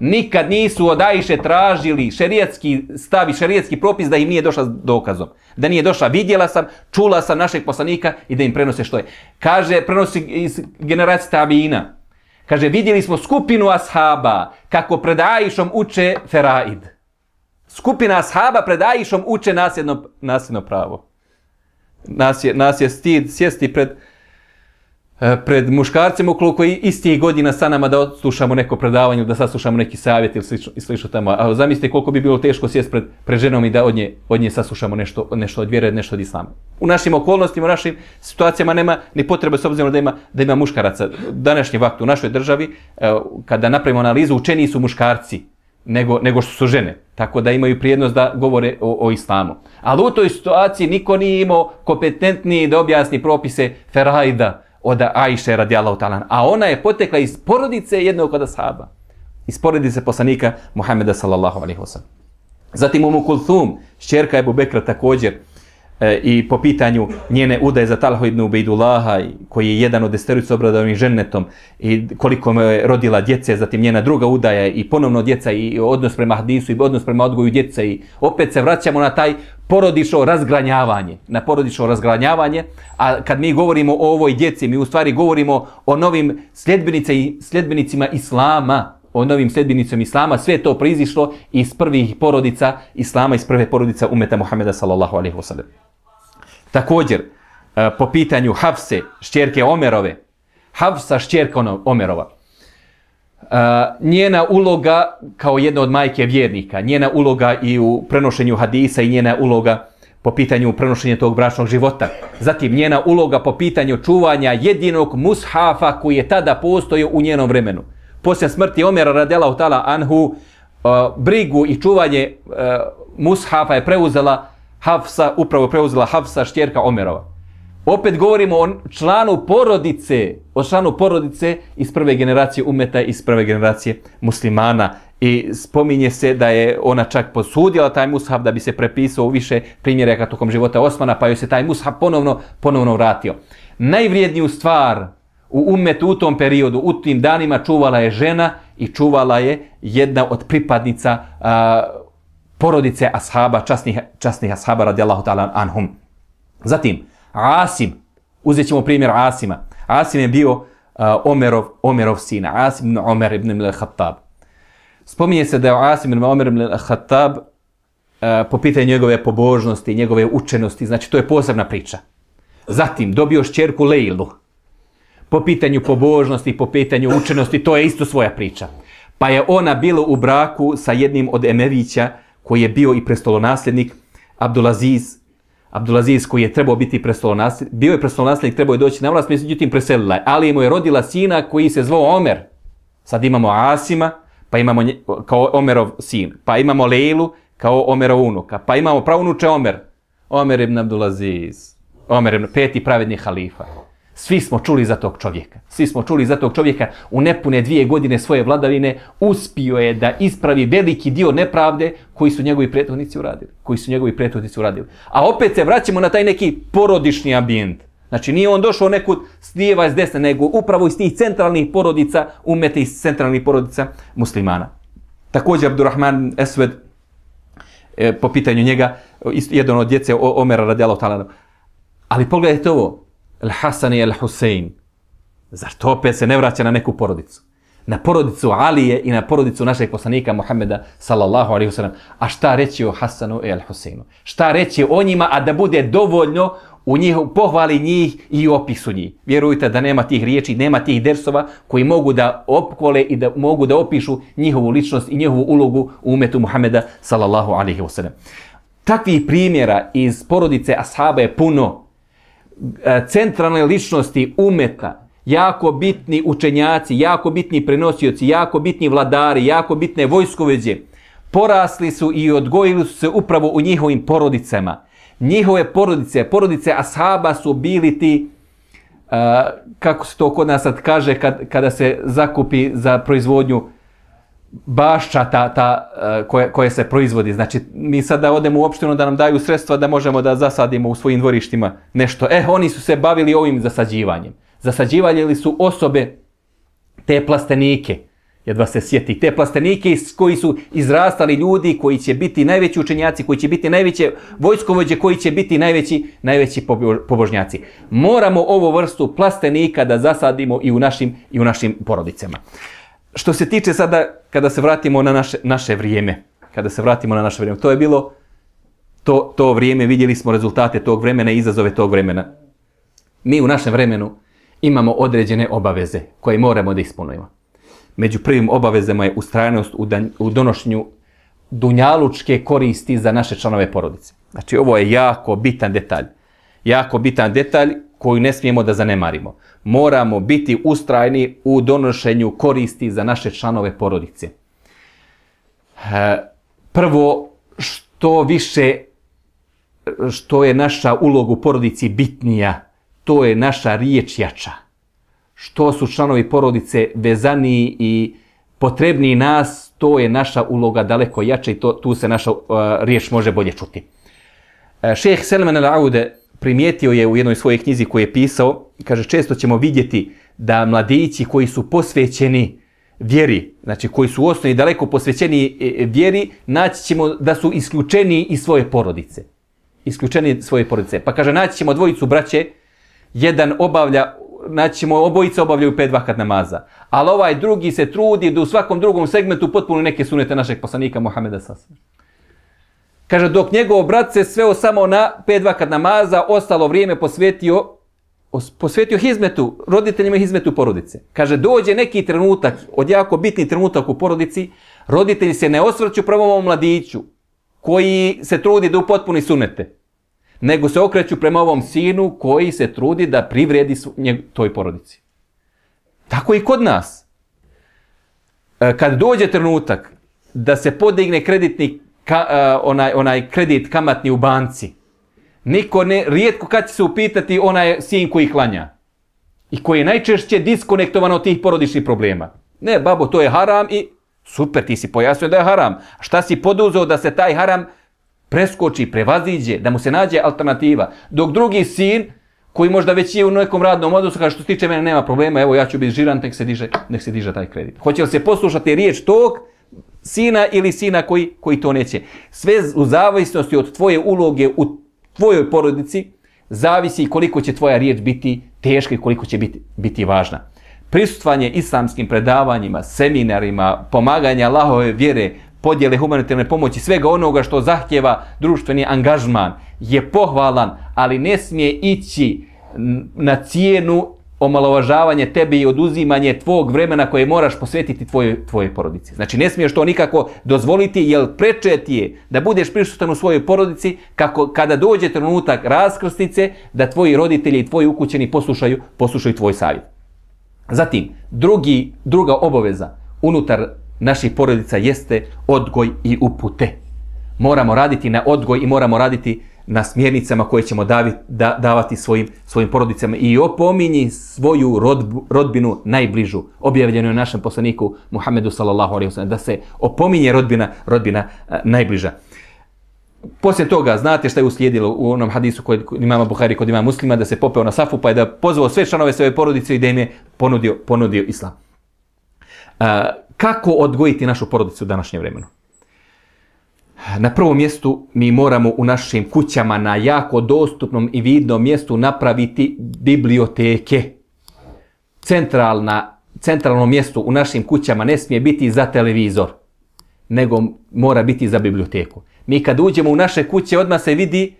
Nikad nisu od Ajše tražili šerijatski stav i šerijatski propis da im nije došla dokazom. Da nije došla, vidjela sam, čula sam našeg poslanika i da im prenose što je. Kaže, prenosi iz generacije Tabina. Kaže, vidjeli smo skupinu ashaba kako pred Ajšom uče Feraid. Skupina ashaba pred Ajšom uče nasljedno, nasljedno pravo. Nas je, nas je stid sjesti pred, e, pred muškarcima ukoliko je istih godina sa nama da slušamo neko predavanje, da saslušamo neki savjet ili slično, slično tamo. A zamislite koliko bi bilo teško sjest pred, pred ženom i da od nje, od nje saslušamo nešto, nešto od vjere, nešto od islama. U našim okolnostima, u našim situacijama nema ni potrebe s obzirom da ima, da ima muškaraca. Današnji vakt u našoj državi, e, kada napravimo analizu, učeni su muškarci nego, nego što su žene. Tako da imaju prijednost da govore o, o islamu. Ali u toj situaciji niko nije imao kompetentniji da objasni propise Ferajda, od Ajše radijallahu ta'ala. A ona je potekla iz porodice jednog od ashaba. Iz porodice poslanika Muhammeda sallallahu alaihi wa sallam. Zatim Umu Kulthum, šćerka Ebu Bekra također, e, i po pitanju njene udaje za Talha ibn Ubejdullaha, koji je jedan od desterica obradovanih žennetom, i koliko mu je rodila djece, zatim njena druga udaja i ponovno djeca i odnos prema hadisu i odnos prema odgoju djece i opet se vraćamo na taj porodično razgranjavanje, na porodično razgranjavanje, a kad mi govorimo o ovoj djeci, mi u stvari govorimo o novim sljedbenice i sljedbenicima Islama, o novim sljedbenicom Islama, sve to proizišlo iz prvih porodica Islama, iz prve porodica umeta Muhameda sallallahu alaihi wa sallam. Također, e, po pitanju Hafse, šćerke Omerove, Hafsa šćerka ono- Omerova, e, njena uloga kao jedna od majke vjernika, njena uloga i u prenošenju hadisa i njena uloga po pitanju prenošenja tog bračnog života. Zatim njena uloga po pitanju čuvanja jedinog mushafa koji je tada postojao u njenom vremenu. Poslije smrti Omera radela utala anhu, e, brigu i čuvanje mushafa je preuzela Hafsa, upravo preuzela Hafsa, štjerka Omerova. Opet govorimo o članu porodice, o članu porodice iz prve generacije umeta, iz prve generacije muslimana. I spominje se da je ona čak posudila taj mushaf da bi se prepisao u više primjeraka tokom života Osmana, pa joj se taj mushaf ponovno, ponovno vratio. Najvrijedniju stvar u umetu u tom periodu, u tim danima čuvala je žena i čuvala je jedna od pripadnica a, porodice ashaba, časnih, časnih ashaba radijallahu ta'ala anhum. Zatim, Asim, uzet ćemo primjer Asima. Asim je bio uh, Omerov, Omerov sin, Asim ibn Omer ibn al-Khattab. Spominje se da je Asim ibn Omer ibn al-Khattab uh, po pitanju njegove pobožnosti, njegove učenosti, znači to je posebna priča. Zatim, dobio šćerku Lejlu. Po pitanju pobožnosti, po pitanju učenosti, to je isto svoja priča. Pa je ona bila u braku sa jednim od Emevića, koji je bio i prestolonasljednik, Abdulaziz Abdulaziz koji je trebao biti prestolonasljednik, bio je prestolonasljednik, trebao je doći na vlast, međutim preselila je. Ali mu je rodila sina koji se zvao Omer. Sad imamo Asima, pa imamo nje, kao Omerov sin. Pa imamo Lejlu kao Omerov unuka. Pa imamo pravunuče Omer. Omer ibn Abdulaziz. Omer ibn, peti pravedni halifa. Svi smo čuli za tog čovjeka. Svi smo čuli za tog čovjeka u nepune dvije godine svoje vladavine uspio je da ispravi veliki dio nepravde koji su njegovi prethodnici uradili. Koji su njegovi prethodnici uradili. A opet se vraćamo na taj neki porodični ambijent. Znači nije on došao nekud s lijeva iz desne, nego upravo iz tih centralnih porodica, umete iz centralnih porodica muslimana. Također Abdurrahman Esved, e, po pitanju njega, jedan od djece Omera radijalog talana. Ali pogledajte ovo, Al-Hasan i Al-Husein. Zar to opet se ne vraća na neku porodicu? Na porodicu Alije i na porodicu našeg poslanika Muhammeda sallallahu alaihi wasallam. A šta reći o Hasanu i Al-Huseinu? Šta reći o njima, a da bude dovoljno u njih, pohvali njih i opisu njih. Vjerujte da nema tih riječi, nema tih dersova koji mogu da opkole i da mogu da opišu njihovu ličnost i njihovu ulogu u umetu Muhameda sallallahu alaihi wasallam. Takvih primjera iz porodice ashaba je puno E, centralne ličnosti umeta, jako bitni učenjaci, jako bitni prenosioci, jako bitni vladari, jako bitne vojskoveđe, porasli su i odgojili su se upravo u njihovim porodicama. Njihove porodice, porodice ashaba su bili ti, uh, kako se to kod nas sad kaže, kad, kada se zakupi za proizvodnju bašća ta, ta, e, koje, koje se proizvodi. Znači, mi sada odemo u opštinu da nam daju sredstva da možemo da zasadimo u svojim dvorištima nešto. Eh, oni su se bavili ovim zasađivanjem. Zasađivali su osobe te plastenike jedva se sjeti, te plastenike koji su izrastali ljudi, koji će biti najveći učenjaci, koji će biti najveće vojskovođe, koji će biti najveći, najveći pobožnjaci. Moramo ovu vrstu plastenika da zasadimo i u našim, i u našim porodicama. Što se tiče sada, kada se vratimo na naše, naše vrijeme, kada se vratimo na naše vrijeme, to je bilo to, to vrijeme, vidjeli smo rezultate tog vremena i izazove tog vremena. Mi u našem vremenu imamo određene obaveze koje moramo da ispunujemo među prvim obavezama je ustrajnost u, dan, u donošenju dunjalučke koristi za naše članove porodice. Znači, ovo je jako bitan detalj. Jako bitan detalj koju ne smijemo da zanemarimo. Moramo biti ustrajni u donošenju koristi za naše članove porodice. E, prvo, što više, što je naša uloga u porodici bitnija, to je naša riječ jača što su članovi porodice vezani i potrebni nas, to je naša uloga daleko jača i to, tu se naša uh, riječ može bolje čuti. E, Šeheh Selman al-Aude primijetio je u jednoj svojoj knjizi koju je pisao, kaže često ćemo vidjeti da mladići koji su posvećeni vjeri, znači koji su u osnovi daleko posvećeni e, e, vjeri, naći ćemo da su isključeni iz svoje porodice. Isključeni iz svoje porodice. Pa kaže, naći ćemo dvojicu braće, jedan obavlja naći ćemo obojice obavljaju pet vakat namaza. Ali ovaj drugi se trudi da u svakom drugom segmentu potpuno neke sunete našeg poslanika Mohameda Sasana. Kaže, dok njegov brat se sveo samo na pet vakat namaza, ostalo vrijeme posvetio, posvetio hizmetu, roditeljima hizmetu porodice. Kaže, dođe neki trenutak, od jako bitni trenutak u porodici, roditelji se ne osvrću prvom ovom mladiću, koji se trudi da upotpuni sunete nego se okreću prema ovom sinu koji se trudi da privredi toj porodici. Tako i kod nas. E, kad dođe trenutak da se podigne kreditni ka, uh, onaj, onaj kredit kamatni u banci, niko ne, rijetko kad će se upitati onaj sin koji klanja i koji je najčešće diskonektovan od tih porodičnih problema. Ne, babo, to je haram i super, ti si pojasnio da je haram. Šta si poduzeo da se taj haram preskoči, prevaziđe, da mu se nađe alternativa. Dok drugi sin, koji možda već je u nekom radnom odnosu, kaže što se tiče mene nema problema, evo ja ću biti žiran, nek se diže, nek se diže taj kredit. Hoće li se poslušati riječ tog sina ili sina koji, koji to neće? Sve u zavisnosti od tvoje uloge u tvojoj porodici, zavisi koliko će tvoja riječ biti teška i koliko će biti, biti važna. Prisutvanje islamskim predavanjima, seminarima, pomaganja Allahove vjere, podjele humanitarne pomoći, svega onoga što zahtjeva društveni angažman je pohvalan, ali ne smije ići na cijenu omalovažavanje tebe i oduzimanje tvog vremena koje moraš posvetiti tvoje, tvoje porodici. Znači ne smiješ to nikako dozvoliti, jer preče ti je da budeš prisutan u svojoj porodici kako kada dođe trenutak raskrstice da tvoji roditelji i tvoji ukućeni poslušaju, poslušaju tvoj savjet. Zatim, drugi, druga obaveza unutar naših porodica jeste odgoj i upute. Moramo raditi na odgoj i moramo raditi na smjernicama koje ćemo davit, da, davati svojim, svojim porodicama i opominji svoju rodbu, rodbinu najbližu. Objavljeno je našem poslaniku Muhammedu sallallahu alaihi wasallam da se opominje rodbina, rodbina a, najbliža. Poslije toga, znate šta je uslijedilo u onom hadisu kod imama Buhari, kod imama muslima, da se popeo na safu, pa je da pozvao sve članove svoje porodice i da im je ponudio, ponudio islam. A, kako odgojiti našu porodicu u današnjem vremenu? Na prvom mjestu mi moramo u našim kućama na jako dostupnom i vidnom mjestu napraviti biblioteke. Centralna, centralno mjesto u našim kućama ne smije biti za televizor, nego mora biti za biblioteku. Mi kad uđemo u naše kuće, odmah se vidi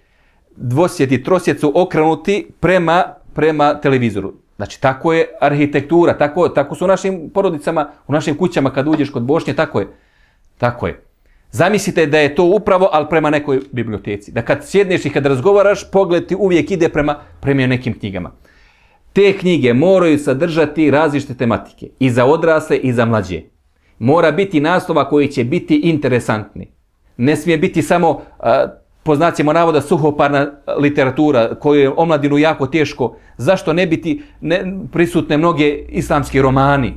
dvosjet i trosjet su okrenuti prema, prema televizoru. Znači, tako je arhitektura, tako, tako su u našim porodicama, u našim kućama kad uđeš kod Bošnje, tako je. Tako je. Zamislite da je to upravo, ali prema nekoj biblioteci. Da kad sjedneš i kad razgovaraš, pogled ti uvijek ide prema, prema nekim knjigama. Te knjige moraju sadržati različite tematike. I za odrasle i za mlađe. Mora biti naslova koji će biti interesantni. Ne smije biti samo, a, po znacima navoda, suhoparna literatura koju je omladinu jako teško. Zašto ne biti ne, prisutne mnoge islamski romani?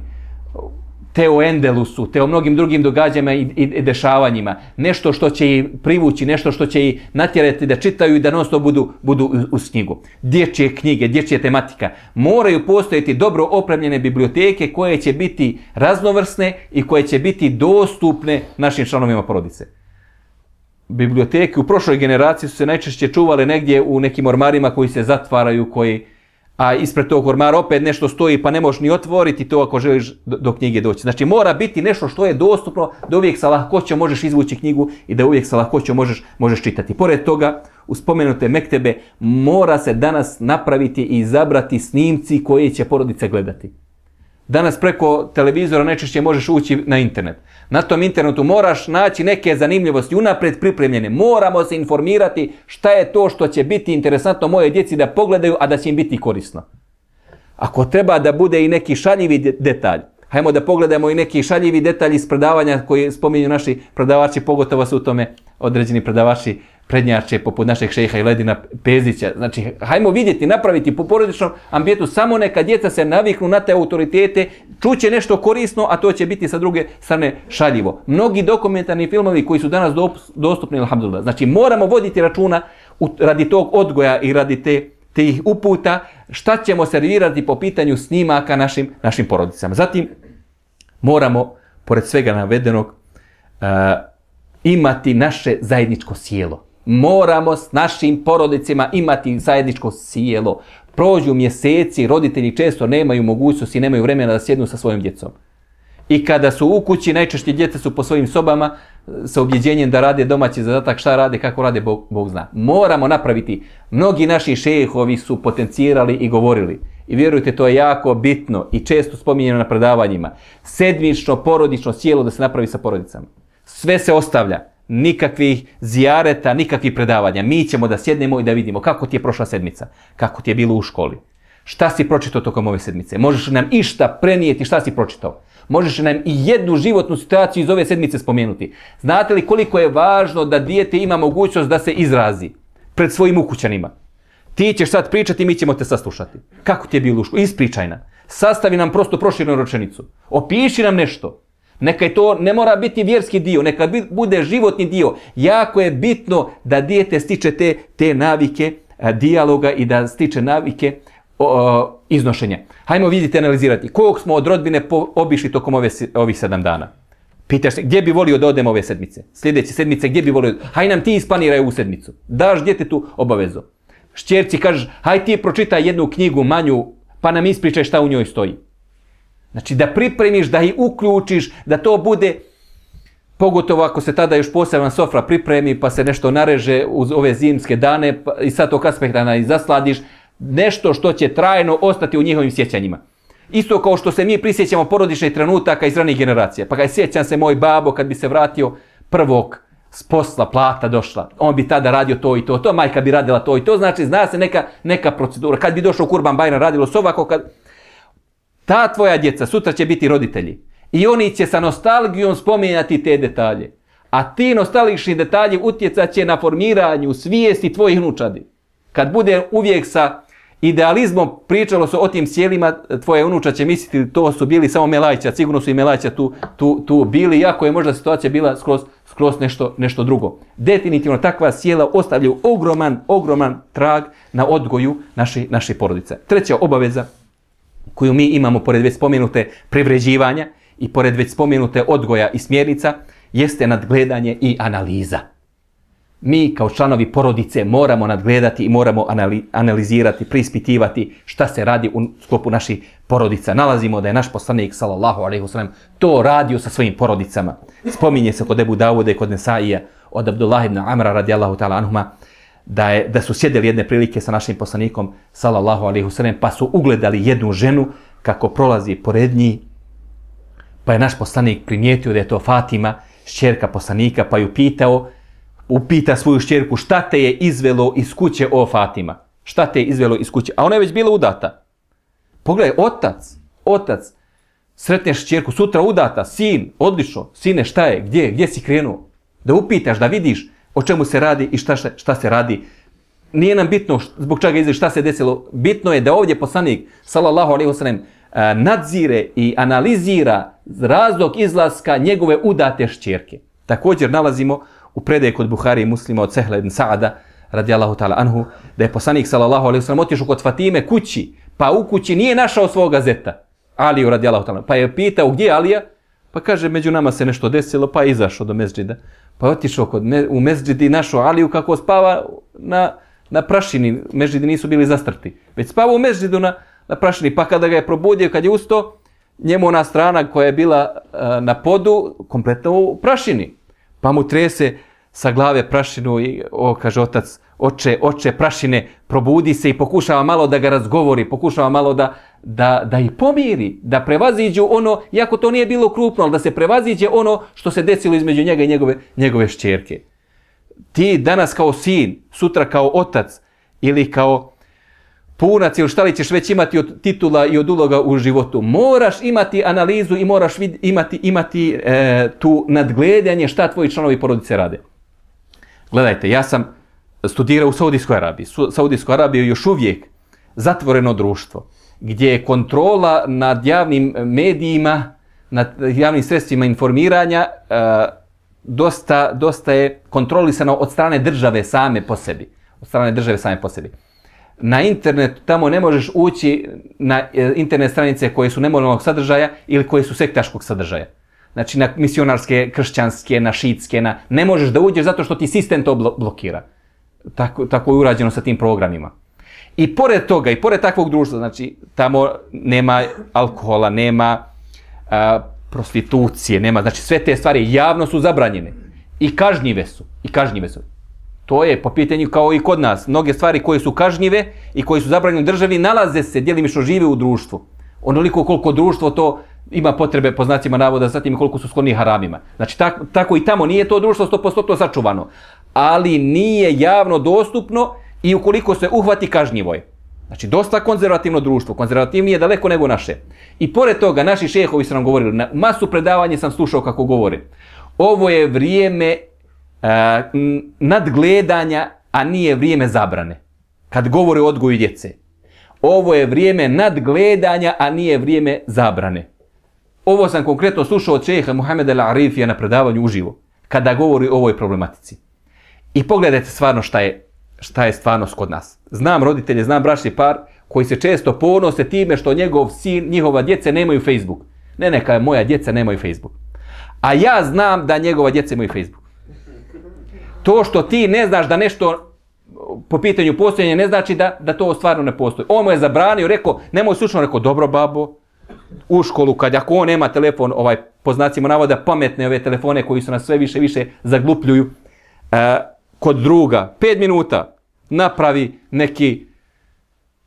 Te o Endelusu, te o mnogim drugim događajima i, i, i dešavanjima, nešto što će ih privući, nešto što će ih natjerati da čitaju i da nosto budu, budu u knjigu. Dječje knjige, dječje tematika. Moraju postojiti dobro opremljene biblioteke koje će biti raznovrsne i koje će biti dostupne našim članovima porodice. Biblioteke u prošloj generaciji su se najčešće čuvale negdje u nekim ormarima koji se zatvaraju, koji a ispred tog ormara opet nešto stoji pa ne možeš ni otvoriti to ako želiš do, do knjige doći. Znači mora biti nešto što je dostupno da uvijek sa lahkoćom možeš izvući knjigu i da uvijek sa lahkoćom možeš, možeš čitati. Pored toga, u spomenute mektebe mora se danas napraviti i izabrati snimci koje će porodice gledati. Danas preko televizora najčešće možeš ući na internet. Na tom internetu moraš naći neke zanimljivosti unapred pripremljene. Moramo se informirati šta je to što će biti interesantno moje djeci da pogledaju, a da će im biti korisno. Ako treba da bude i neki šaljivi detalj, hajmo da pogledamo i neki šaljivi detalj iz predavanja koji spominju naši predavači, pogotovo su u tome određeni predavači prednjače poput našeg šeha i ledina Pezića. Znači, hajmo vidjeti, napraviti po porodičnom ambijentu samo neka djeca se naviknu na te autoritete, čuće nešto korisno, a to će biti sa druge strane šaljivo. Mnogi dokumentarni filmovi koji su danas dostupni, alhamdulillah. Znači, moramo voditi računa u, radi tog odgoja i radi te tih uputa, šta ćemo servirati po pitanju snimaka našim, našim porodicama. Zatim, moramo, pored svega navedenog, uh, imati naše zajedničko sjelo moramo s našim porodicima imati zajedničko sjelo. Prođu mjeseci, roditelji često nemaju mogućnosti, nemaju vremena da sjednu sa svojim djecom. I kada su u kući, najčešće djece su po svojim sobama e, sa objeđenjem da rade domaći zadatak, šta rade, kako rade, Bog, Bog zna. Moramo napraviti. Mnogi naši šehovi su potencijirali i govorili. I vjerujte, to je jako bitno i često spominjeno na predavanjima. Sedmično, porodično sjelo da se napravi sa porodicama. Sve se ostavlja nikakvih zijareta, nikakvih predavanja. Mi ćemo da sjednemo i da vidimo kako ti je prošla sedmica, kako ti je bilo u školi. Šta si pročitao tokom ove sedmice? Možeš nam išta prenijeti šta si pročitao? Možeš nam i jednu životnu situaciju iz ove sedmice spomenuti? Znate li koliko je važno da dijete ima mogućnost da se izrazi pred svojim ukućanima? Ti ćeš sad pričati, mi ćemo te saslušati. Kako ti je bilo u školi? Ispričaj nam. Sastavi nam prosto proširnu ročenicu. Opiši nam nešto. Neka je to ne mora biti vjerski dio, neka bude životni dio. Jako je bitno da dijete stiče te, te navike eh, dijaloga i da stiče navike o, o, iznošenja. Hajmo vidjeti, analizirati. Kog smo od rodbine po, obišli tokom ove, ovih sedam dana? Pitaš se, gdje bi volio da odemo ove sedmice? Sljedeće sedmice, gdje bi volio? Haj nam ti isplaniraj ovu sedmicu. Daš djetetu obavezu. Šćerci kažeš, haj ti pročitaj jednu knjigu manju, pa nam ispričaj šta u njoj stoji. Znači da pripremiš, da ih uključiš, da to bude, pogotovo ako se tada još poseban sofra pripremi pa se nešto nareže uz ove zimske dane pa, i sad tog aspekta i zasladiš, nešto što će trajno ostati u njihovim sjećanjima. Isto kao što se mi prisjećamo porodičnih trenutaka iz ranih generacija. Pa kad sjećam se moj babo kad bi se vratio prvog s posla, plata došla. On bi tada radio to i to, to majka bi radila to i to. Znači, zna se neka, neka procedura. Kad bi došao Kurban Bajran, radilo se ovako, kad, ta tvoja djeca sutra će biti roditelji. I oni će sa nostalgijom spominjati te detalje. A ti nostalgični detalji utjecat će na formiranju svijesti tvojih unučadi. Kad bude uvijek sa idealizmom pričalo se o tim sjelima, tvoje unuča će misliti to su bili samo Melajća, sigurno su i Melajća tu, tu, tu bili, iako je možda situacija bila skroz, skroz nešto, nešto drugo. Definitivno takva sjela ostavljaju ogroman, ogroman trag na odgoju naše, naše porodice. Treća obaveza koju mi imamo pored već spomenute privređivanja i pored već spomenute odgoja i smjernica, jeste nadgledanje i analiza. Mi kao članovi porodice moramo nadgledati i moramo analizirati, prispitivati šta se radi u sklopu naših porodica. Nalazimo da je naš poslanik, sallallahu alaihi wasallam, to radio sa svojim porodicama. Spominje se kod Ebu Davude, kod Nesaija, od Abdullah ibn Amra radijallahu ta'ala anhuma, da, je, da su sjedeli jedne prilike sa našim poslanikom, sallallahu alaihi wasallam, pa su ugledali jednu ženu kako prolazi pored njih, pa je naš poslanik primijetio da je to Fatima, šćerka poslanika, pa ju pitao, upita svoju šćerku šta te je izvelo iz kuće o Fatima. Šta te je izvelo iz kuće? A ona je već bila udata. Pogledaj, otac, otac, sretneš šćerku, sutra udata, sin, odlično, sine, šta je, gdje, gdje si krenuo? Da upitaš, da vidiš o čemu se radi i šta, šta se radi. Nije nam bitno zbog čega izli šta se desilo. Bitno je da ovdje poslanik, sallallahu alaihi wasallam, e, nadzire i analizira razlog izlaska njegove udate šćerke. Također nalazimo u predaje kod Buhari i muslima od Sehla ibn Sa'ada, radijallahu ta'ala anhu, da je poslanik sallallahu alaihi wasallam otišao kod Fatime kući, pa u kući nije našao svoga zeta, Aliju radijallahu ta'ala, pa je pitao gdje je Alija, pa kaže među nama se nešto desilo, pa je izašao do mezđida, pa je otišao kod me, u mezđidi i našao Aliju kako spava na, na prašini, mezđidi nisu bili zastrti, već spava u mezđidu na, na prašini, pa kada ga je probudio, kad je usto, njemu ona strana koja je bila uh, na podu, kompletno u prašini, pa mu trese sa glave prašinu i o, kaže otac, oče, oče prašine, probudi se i pokušava malo da ga razgovori, pokušava malo da, da, da ih pomiri, da prevaziđu ono, jako to nije bilo krupno, ali da se prevaziđe ono što se desilo između njega i njegove, njegove šćerke. Ti danas kao sin, sutra kao otac ili kao punac ili šta li ćeš već imati od titula i od uloga u životu. Moraš imati analizu i moraš vid, imati, imati e, tu nadgledanje šta tvoji članovi porodice rade. Gledajte, ja sam studirao u Saudijskoj Arabiji. Saudijskoj Arabiji je još uvijek zatvoreno društvo gdje je kontrola nad javnim medijima, nad javnim sredstvima informiranja e, dosta, dosta je kontrolisano od strane države same po sebi. Od strane države same po sebi na internetu tamo ne možeš ući na e, internet stranice koje su nemoralnog sadržaja ili koje su sektaškog sadržaja. Znači na misionarske, kršćanske, na šitske, na... ne možeš da uđeš zato što ti sistem to blokira. Tako, tako je urađeno sa tim programima. I pored toga, i pored takvog društva, znači tamo nema alkohola, nema a, prostitucije, nema, znači sve te stvari javno su zabranjene. I kažnjive su. I kažnjive su. To je po pitanju kao i kod nas. Mnoge stvari koje su kažnjive i koje su zabranjene u državi nalaze se, djelimično žive u društvu. Onoliko koliko društvo to ima potrebe po znacima navoda, zatim koliko su skloni haramima. Znači tako, tako i tamo nije to društvo 100% sačuvano. Ali nije javno dostupno i ukoliko se uhvati kažnjivo je. Znači dosta konzervativno društvo, konzervativnije daleko nego naše. I pored toga naši šehovi su nam govorili, na masu predavanje sam slušao kako govore. Ovo je vrijeme uh, nadgledanja, a nije vrijeme zabrane. Kad govore o odgoju djece. Ovo je vrijeme nadgledanja, a nije vrijeme zabrane. Ovo sam konkretno slušao od čeha Muhammeda al-Arifija na predavanju uživo, kada govori o ovoj problematici. I pogledajte stvarno šta je, šta je stvarnost kod nas. Znam roditelje, znam brašni par koji se često ponose time što njegov sin, njihova djeca nemaju Facebook. Ne, neka moja djeca nemaju Facebook. A ja znam da njegova djeca imaju Facebook to što ti ne znaš da nešto po pitanju postojanja ne znači da, da to stvarno ne postoji. On mu je zabranio, rekao, nemoj slučno, rekao, dobro babo, u školu, kad ako on nema telefon, ovaj, po znacima navoda, pametne ove telefone koji su nas sve više više zaglupljuju, e, kod druga, pet minuta, napravi neki,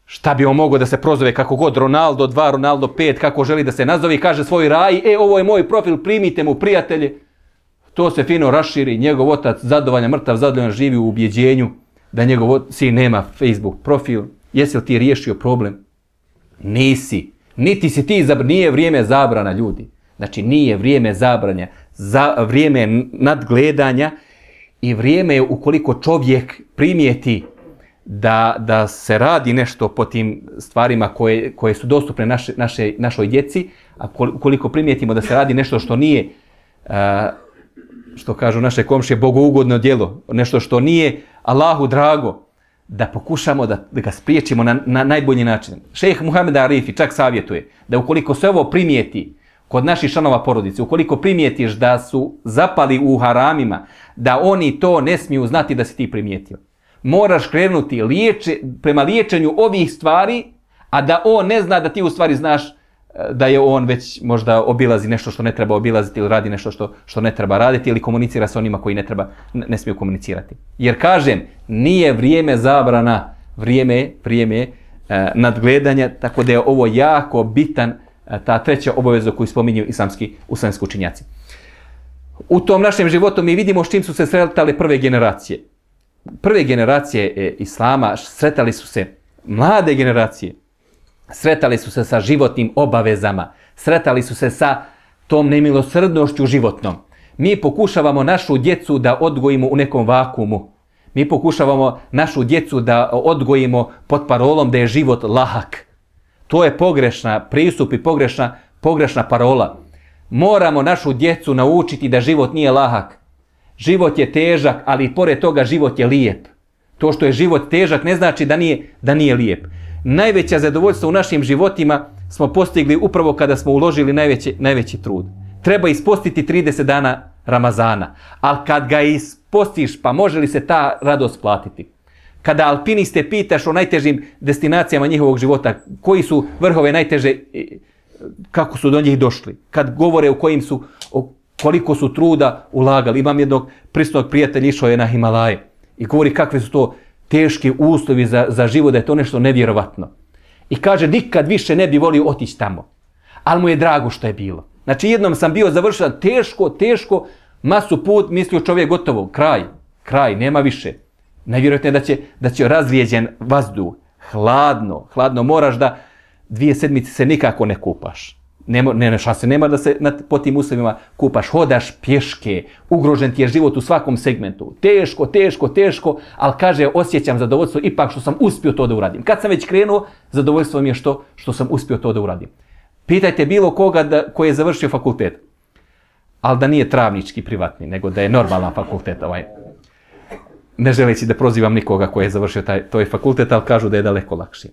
šta bi on mogao da se prozove kako god, Ronaldo 2, Ronaldo 5, kako želi da se nazove i kaže svoj raj, e, ovo je moj profil, primite mu prijatelje, to se fino raširi, njegov otac zadovoljan, mrtav zadovoljan, živi u ubjeđenju da njegov sin nema Facebook profil. Jesi li ti riješio problem? Nisi. Niti si ti, zabr... nije vrijeme zabrana ljudi. Znači nije vrijeme zabranja, za vrijeme nadgledanja i vrijeme je ukoliko čovjek primijeti da, da se radi nešto po tim stvarima koje, koje su dostupne naše, naše, našoj djeci, a koliko primijetimo da se radi nešto što nije što kažu naše komšije, bogougodno djelo, nešto što nije Allahu drago, da pokušamo da, da ga spriječimo na, na najbolji način. Šejh Muhammed Arifi čak savjetuje da ukoliko se ovo primijeti kod naših šanova porodice, ukoliko primijetiš da su zapali u haramima, da oni to ne smiju znati da si ti primijetio. Moraš krenuti liječe, prema liječenju ovih stvari, a da on ne zna da ti u stvari znaš da je on već možda obilazi nešto što ne treba obilaziti ili radi nešto što, što ne treba raditi ili komunicira sa onima koji ne treba, ne, ne smiju komunicirati. Jer kažem, nije vrijeme zabrana, vrijeme, vrijeme e, nadgledanja, tako da je ovo jako bitan, e, ta treća obaveza koju spominju islamski, islamski učinjaci. U tom našem životu mi vidimo s čim su se sretale prve generacije. Prve generacije e, islama sretali su se mlade generacije, sretali su se sa životnim obavezama, sretali su se sa tom nemilosrdnošću životnom. Mi pokušavamo našu djecu da odgojimo u nekom vakumu. Mi pokušavamo našu djecu da odgojimo pod parolom da je život lahak. To je pogrešna pristup i pogrešna, pogrešna parola. Moramo našu djecu naučiti da život nije lahak. Život je težak, ali pored toga život je lijep. To što je život težak ne znači da nije, da nije lijep najveća zadovoljstva u našim životima smo postigli upravo kada smo uložili najveći, najveći trud. Treba ispostiti 30 dana Ramazana, ali kad ga ispostiš, pa može li se ta radost platiti? Kada alpiniste pitaš o najtežim destinacijama njihovog života, koji su vrhove najteže, kako su do njih došli, kad govore o kojim su, o koliko su truda ulagali. Imam jednog prisnog prijatelja, išao je na Himalaje i govori kakve su to teški uslovi za, za život, da je to nešto nevjerovatno. I kaže, nikad više ne bi volio otići tamo. Ali mu je drago što je bilo. Znači, jednom sam bio završen teško, teško, masu put, mislio čovjek gotovo, kraj, kraj, nema više. Najvjerojatnije da će, da će razrijeđen vazduh, hladno, hladno, moraš da dvije sedmice se nikako ne kupaš nema, ne, šanse, nema da se na, po tim uslovima kupaš, hodaš pješke, ugrožen ti je život u svakom segmentu. Teško, teško, teško, ali kaže, osjećam zadovoljstvo ipak što sam uspio to da uradim. Kad sam već krenuo, zadovoljstvo mi je što, što sam uspio to da uradim. Pitajte bilo koga da, koji je završio fakultet, ali da nije travnički privatni, nego da je normalan fakultet. Ovaj. Ne želeći da prozivam nikoga koji je završio taj, taj fakultet, ali kažu da je daleko lakši.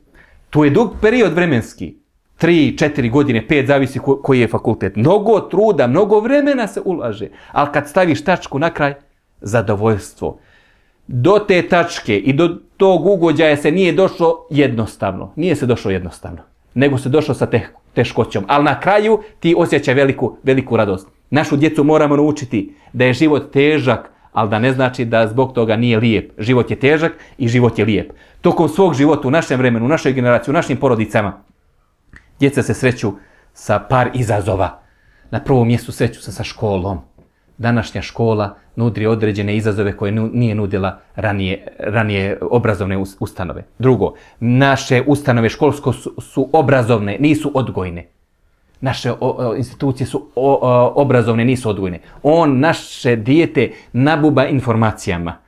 Tu je dug period vremenski tri, četiri godine, pet, zavisi ko, koji je fakultet. Mnogo truda, mnogo vremena se ulaže. Ali kad staviš tačku na kraj, zadovoljstvo. Do te tačke i do tog ugođaja se nije došlo jednostavno. Nije se došlo jednostavno. Nego se došlo sa te, teškoćom. Ali na kraju ti osjećaj veliku, veliku radost. Našu djecu moramo naučiti da je život težak, ali da ne znači da zbog toga nije lijep. Život je težak i život je lijep. Tokom svog života, u našem vremenu, u našoj generaciji, u našim porodicama, Djeca se sreću sa par izazova. Na prvom mjestu sreću se sa školom. Današnja škola nudi određene izazove koje nije nudila ranije, ranije obrazovne ustanove. Drugo, naše ustanove školsko su, su obrazovne, nisu odgojne. Naše o, o, institucije su o, o, obrazovne, nisu odgojne. On naše dijete nabuba informacijama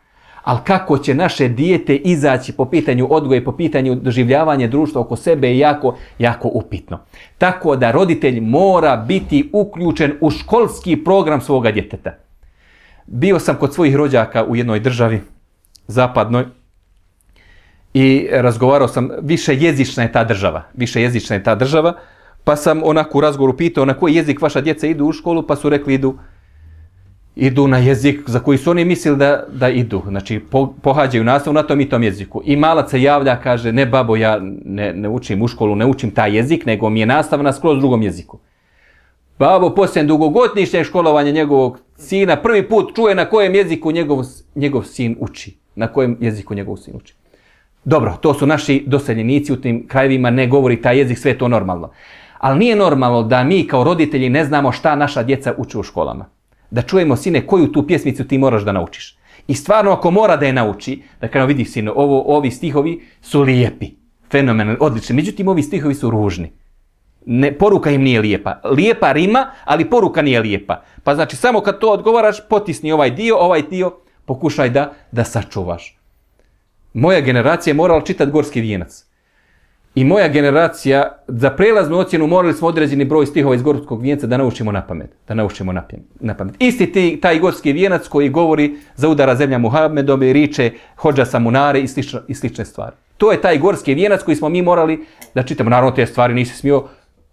ali kako će naše dijete izaći po pitanju odgoje, po pitanju doživljavanja društva oko sebe je jako, jako upitno. Tako da roditelj mora biti uključen u školski program svoga djeteta. Bio sam kod svojih rođaka u jednoj državi, zapadnoj, i razgovarao sam, više jezična je ta država, više jezična je ta država, pa sam onako u razgovoru pitao na koji jezik vaša djeca idu u školu, pa su rekli idu idu na jezik za koji su oni mislili da, da idu. Znači, po, pohađaju nastavu na tom i tom jeziku. I malac se javlja, kaže, ne babo, ja ne, ne učim u školu, ne učim taj jezik, nego mi je nastava na skroz drugom jeziku. Babo, poslije dugogotnišnje školovanja njegovog sina, prvi put čuje na kojem jeziku njegov, njegov sin uči. Na kojem jeziku njegov sin uči. Dobro, to su naši doseljenici u tim krajevima, ne govori taj jezik, sve to normalno. Ali nije normalno da mi kao roditelji ne znamo šta naša djeca uče u školama da čujemo, sine, koju tu pjesmicu ti moraš da naučiš. I stvarno, ako mora da je nauči, da kada vidi, sine, ovo, ovi stihovi su lijepi, fenomenalni, odlični. Međutim, ovi stihovi su ružni. Ne, poruka im nije lijepa. Lijepa rima, ali poruka nije lijepa. Pa znači, samo kad to odgovaraš, potisni ovaj dio, ovaj dio, pokušaj da, da sačuvaš. Moja generacija je morala čitati Gorski vijenac. I moja generacija, za prelaznu ocjenu morali smo određeni broj stihova iz Gorskog vijenca da naučimo na pamet. Da naučimo na pamet. Isti ti, taj Gorski vijenac koji govori za udara zemlja Muhammedom i riče hođa samunare i slične, i slične stvari. To je taj Gorski vijenac koji smo mi morali da čitamo. Naravno, te stvari nisi smio.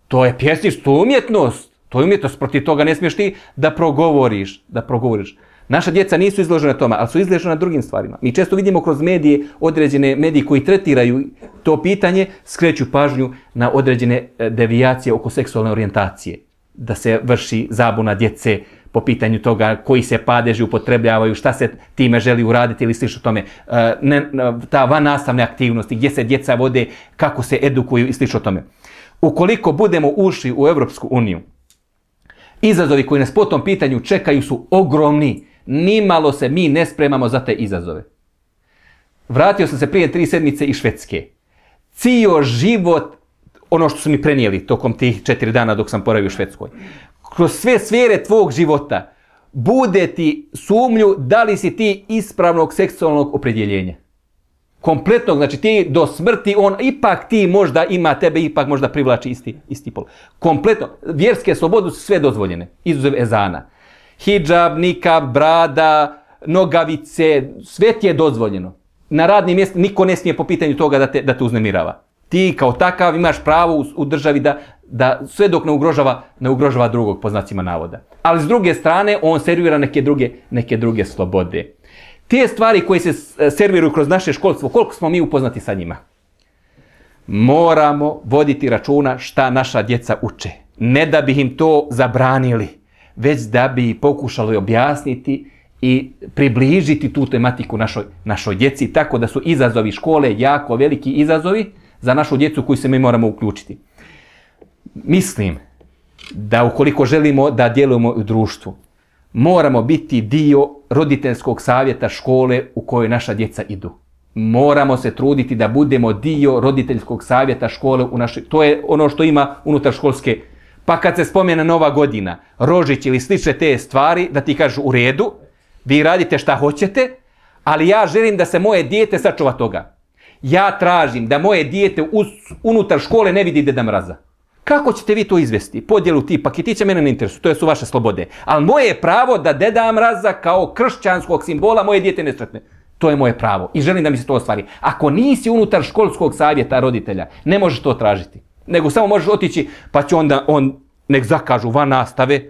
To je pjesniš, to je umjetnost. To je umjetnost, protiv toga ne smiješ ti da progovoriš. Da progovoriš. Naša djeca nisu izložena tome, ali su izložena drugim stvarima. Mi često vidimo kroz medije, određene medije koji tretiraju to pitanje, skreću pažnju na određene e, devijacije oko seksualne orijentacije. Da se vrši zabuna djece po pitanju toga koji se padeži upotrebljavaju, šta se time želi uraditi ili slično tome. E, ne, e, ta van nastavne aktivnosti, gdje se djeca vode, kako se edukuju i slično tome. Ukoliko budemo ušli u Evropsku uniju, izazovi koji nas po tom pitanju čekaju su ogromni nimalo se mi ne spremamo za te izazove. Vratio sam se prije tri sedmice iz Švedske. Cio život, ono što su mi prenijeli tokom tih četiri dana dok sam poravio u Švedskoj, kroz sve sfere tvog života, bude ti sumlju da li si ti ispravnog seksualnog opredjeljenja. Kompletnog, znači ti do smrti, on ipak ti možda ima tebe, ipak možda privlači isti, isti pol. Kompletno, vjerske slobode su sve dozvoljene, izuzev ezana hijab, nikab, brada, nogavice, sve ti je dozvoljeno. Na radnim mjestu niko ne smije po pitanju toga da te, da te uznemirava. Ti kao takav imaš pravo u, u državi da, da sve dok ne ugrožava, ne ugrožava drugog po znacima navoda. Ali s druge strane, on servira neke druge, neke druge slobode. Te stvari koje se e, serviruju kroz naše školstvo, koliko smo mi upoznati sa njima? Moramo voditi računa šta naša djeca uče. Ne da bi im to zabranili već da bi pokušali objasniti i približiti tu tematiku našoj, našoj djeci, tako da su izazovi škole jako veliki izazovi za našu djecu koji se mi moramo uključiti. Mislim da ukoliko želimo da djelujemo u društvu, moramo biti dio roditeljskog savjeta škole u kojoj naša djeca idu. Moramo se truditi da budemo dio roditeljskog savjeta škole u našoj... To je ono što ima unutar školske Pa kad se spomene nova godina, rožić ili slične te stvari, da ti kažu u redu, vi radite šta hoćete, ali ja želim da se moje dijete sačuva toga. Ja tražim da moje dijete uz, unutar škole ne vidi Deda Mraza. Kako ćete vi to izvesti? Podjelu ti paketića mene ne interesu, to su vaše slobode. Ali moje je pravo da Deda Mraza kao kršćanskog simbola moje dijete ne sretne. To je moje pravo i želim da mi se to ostvari. Ako nisi unutar školskog savjeta roditelja, ne možeš to tražiti nego samo možeš otići, pa će onda on nek zakažu van nastave,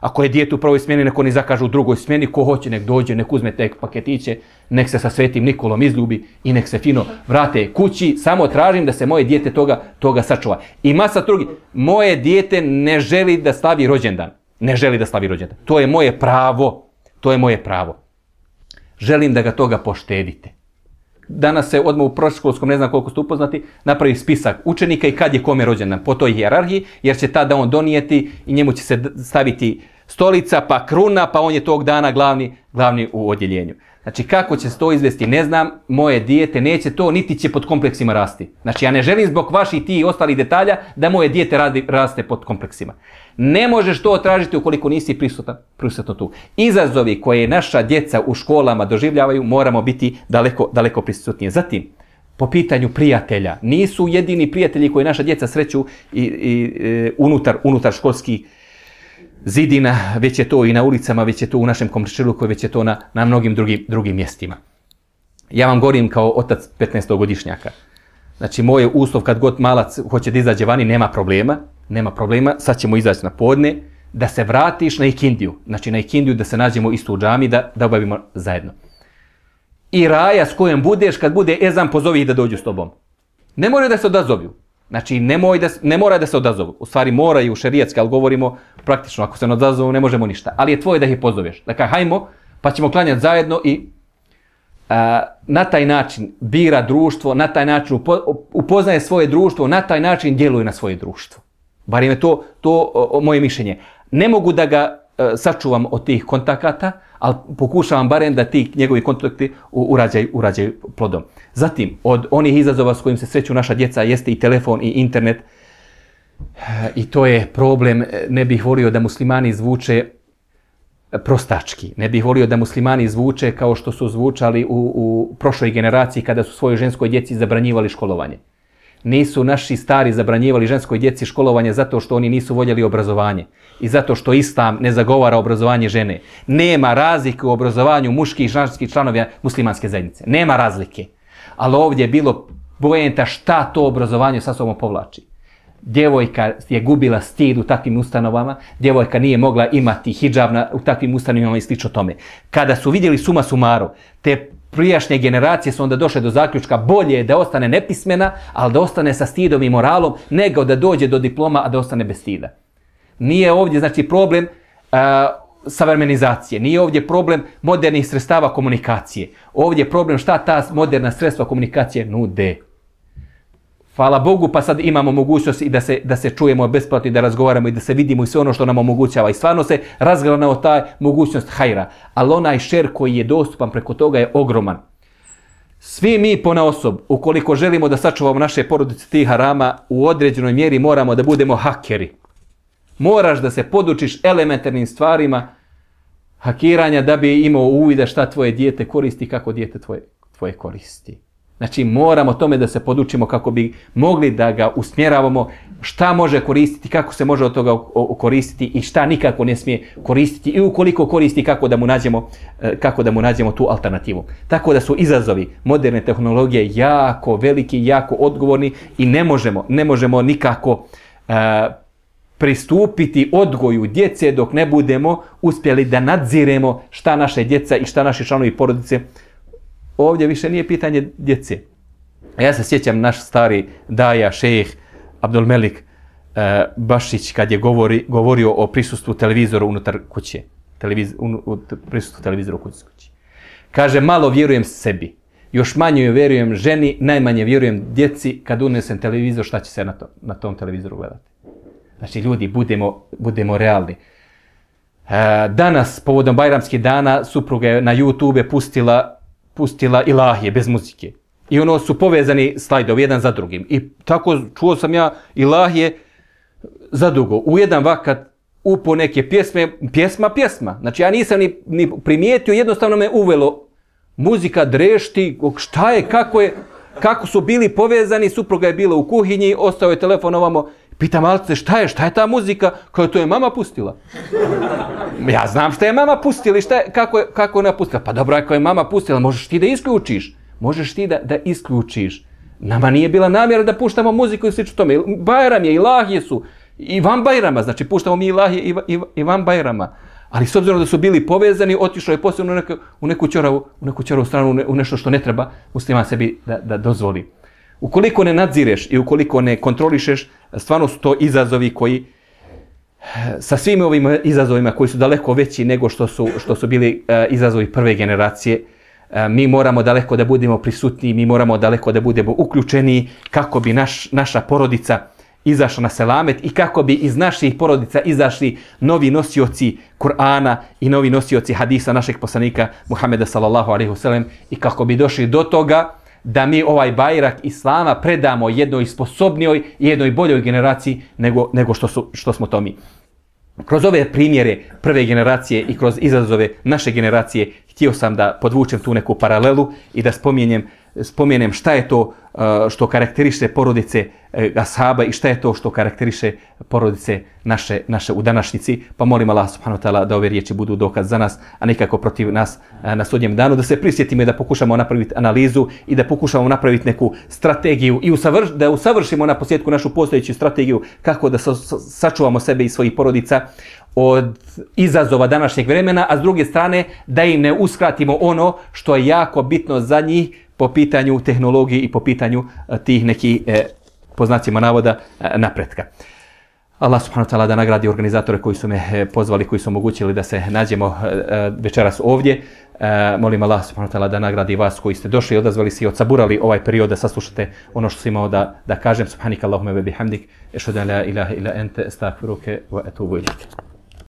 ako je dijete u prvoj smjeni, neko ne zakažu u drugoj smjeni, ko hoće nek dođe, nek uzme te paketiće, nek se sa svetim Nikolom izljubi i nek se fino vrate kući, samo tražim da se moje dijete toga, toga sačuva. I masa drugi, moje dijete ne želi da slavi rođendan, ne želi da slavi rođendan, to je moje pravo, to je moje pravo. Želim da ga toga poštedite danas se odmah u proškolskom, ne znam koliko ste upoznati, napravi spisak učenika i kad je kome rođendan po toj hijerarhiji, jer će tada on donijeti i njemu će se staviti stolica, pa kruna, pa on je tog dana glavni, glavni u odjeljenju. Znači, kako će se to izvesti, ne znam, moje dijete neće to, niti će pod kompleksima rasti. Znači, ja ne želim zbog vaših ti i ostalih detalja da moje dijete radi, raste pod kompleksima. Ne možeš to tražiti ukoliko nisi prisutan, prisutno tu. Izazovi koje naša djeca u školama doživljavaju, moramo biti daleko, daleko prisutnije. Zatim, po pitanju prijatelja, nisu jedini prijatelji koji naša djeca sreću i, i, e, unutar, unutar školskih zidina, već je to i na ulicama, već je to u našem komšiluku, već je to na, na mnogim drugim, drugim mjestima. Ja vam govorim kao otac 15-godišnjaka. Znači, moj uslov kad god malac hoće da izađe vani, nema problema, nema problema, sad ćemo izaći na podne, da se vratiš na ikindiju, znači na ikindiju da se nađemo isto u džami, da, da obavimo zajedno. I raja s kojom budeš, kad bude ezan, pozovi ih da dođu s tobom. Ne moraju da se odazovju. Znači, nemoj da, ne mora da se odazovu. U stvari, moraju šerijetski, šerijatski, ali govorimo praktično, ako se ne odazovu, ne možemo ništa. Ali je tvoje da ih pozoveš. Dakle, hajmo, pa ćemo klanjati zajedno i a, na taj način bira društvo, na taj način upo, upoznaje svoje društvo, na taj način djeluje na svoje društvo. Bar je to, to o, o, moje mišljenje. Ne mogu da ga e, sačuvam od tih kontakata, ali pokušavam barem da ti njegovi kontakti urađaju, urađaju plodom. Zatim, od onih izazova s kojim se sreću naša djeca jeste i telefon i internet. I to je problem, ne bih volio da muslimani zvuče prostački. Ne bih volio da muslimani zvuče kao što su zvučali u, u prošloj generaciji kada su svojoj ženskoj djeci zabranjivali školovanje nisu naši stari zabranjivali ženskoj djeci školovanje zato što oni nisu voljeli obrazovanje i zato što islam ne zagovara obrazovanje žene. Nema razlike u obrazovanju muških i ženskih članova muslimanske zajednice. Nema razlike. Ali ovdje je bilo bojenta šta to obrazovanje sa sobom povlači. djevojka je gubila stid u takvim ustanovama, djevojka nije mogla imati hijab na, u takvim ustanovama i slično tome. Kada su vidjeli suma sumaru, te prijašnje generacije su onda došle do zaključka bolje je da ostane nepismena, ali da ostane sa stidom i moralom, nego da dođe do diploma, a da ostane bez stida. Nije ovdje znači problem uh, savremenizacije, nije ovdje problem modernih sredstava komunikacije. Ovdje je problem šta ta moderna sredstva komunikacije nude. Hvala Bogu, pa sad imamo mogućnost i da se, da se čujemo besplatno i da razgovaramo i da se vidimo i sve ono što nam omogućava. I stvarno se razgranao ta mogućnost hajra. Ali onaj šer koji je dostupan preko toga je ogroman. Svi mi po osob, ukoliko želimo da sačuvamo naše porodice tih harama, u određenoj mjeri moramo da budemo hakeri. Moraš da se podučiš elementarnim stvarima hakiranja da bi imao uvida šta tvoje dijete koristi kako dijete tvoje, tvoje koristi. Znači moramo tome da se podučimo kako bi mogli da ga usmjeravamo šta može koristiti, kako se može od toga koristiti i šta nikako ne smije koristiti i ukoliko koristi kako da mu nađemo, e, kako da mu nađemo tu alternativu. Tako da su izazovi moderne tehnologije jako veliki, jako odgovorni i ne možemo, ne možemo nikako uh, pristupiti odgoju djece dok ne budemo uspjeli da nadziremo šta naše djeca i šta naši članovi porodice ovdje više nije pitanje djece. Ja se sjećam naš stari daja, šejh Abdul Melik e, Bašić, kad je govori, govorio o prisustvu televizora unutar kuće. Televiz, un, u, prisustvu televizora u kući. Kaže, malo vjerujem sebi. Još manje vjerujem ženi, najmanje vjerujem djeci. Kad unesem televizor, šta će se na, to, na tom televizoru gledati? Znači, ljudi, budemo, budemo realni. E, danas, povodom Bajramskih dana, supruga je na YouTube pustila pustila ilahije bez muzike. I ono su povezani slajdovi jedan za drugim. I tako čuo sam ja ilahije za dugo. U jedan vakat upo neke pjesme, pjesma, pjesma. Znači ja nisam ni, ni primijetio, jednostavno me uvelo muzika drešti, šta je, kako je, kako su bili povezani, supruga je bila u kuhinji, ostao je telefon ovamo, Pita malce, šta je, šta je ta muzika? Kao to je mama pustila. Ja znam šta je mama pustila i šta je, kako je, kako je ona pustila. Pa dobro, ako je mama pustila, možeš ti da isključiš. Možeš ti da, da isključiš. Nama nije bila namjera da puštamo muziku i slično tome. Bajram je, ilahije su. I van Bajrama, znači puštamo mi ilahije i, i, i van Bajrama. Ali s obzirom da su bili povezani, otišao je posebno u neku, u neku čoravu, u neku čoravu stranu, u, ne, u nešto što ne treba musliman sebi da, da dozvoli. Ukoliko ne nadzireš i ukoliko ne kontrolišeš, stvarno su to izazovi koji sa svim ovim izazovima koji su daleko veći nego što su, što su bili e, izazovi prve generacije, e, mi moramo daleko da budemo prisutni, mi moramo daleko da budemo uključeni kako bi naš, naša porodica izašla na selamet i kako bi iz naših porodica izašli novi nosioci Kur'ana i novi nosioci hadisa našeg poslanika Muhameda sallallahu alaihi wasallam i kako bi došli do toga da mi ovaj bajrak islama predamo jednoj sposobnijoj i jednoj boljoj generaciji nego, nego što, su, što smo to mi. Kroz ove primjere prve generacije i kroz izazove naše generacije htio sam da podvučem tu neku paralelu i da spominjem, spomenem šta je to uh, što karakteriše porodice uh, ashaba i šta je to što karakteriše porodice naše, naše u današnjici. Pa molim Allah subhanahu wa ta'ala da ove riječi budu dokaz za nas, a nekako protiv nas uh, na sudnjem danu. Da se prisjetimo i da pokušamo napraviti analizu i da pokušamo napraviti neku strategiju i usavrš, da usavršimo na posjetku našu postojeću strategiju kako da sa, sačuvamo sebe i svojih porodica od izazova današnjeg vremena, a s druge strane da im ne uskratimo ono što je jako bitno za njih po pitanju tehnologije i po pitanju e, tih nekih e, po znacima navoda e, napretka. Allah subhanahu wa ta'ala da nagradi organizatore koji su me e, pozvali, koji su omogućili da se nađemo večeras ovdje. Molim Allah subhanahu wa ta'ala da nagradi vas koji ste došli odazvali se i odsaburali ovaj period da saslušate ono što sam imao da, da kažem. Subhanika Allahume ve bihamdik. Ešadu la ilaha ila ente, estakfiruke, wa etubu ilike.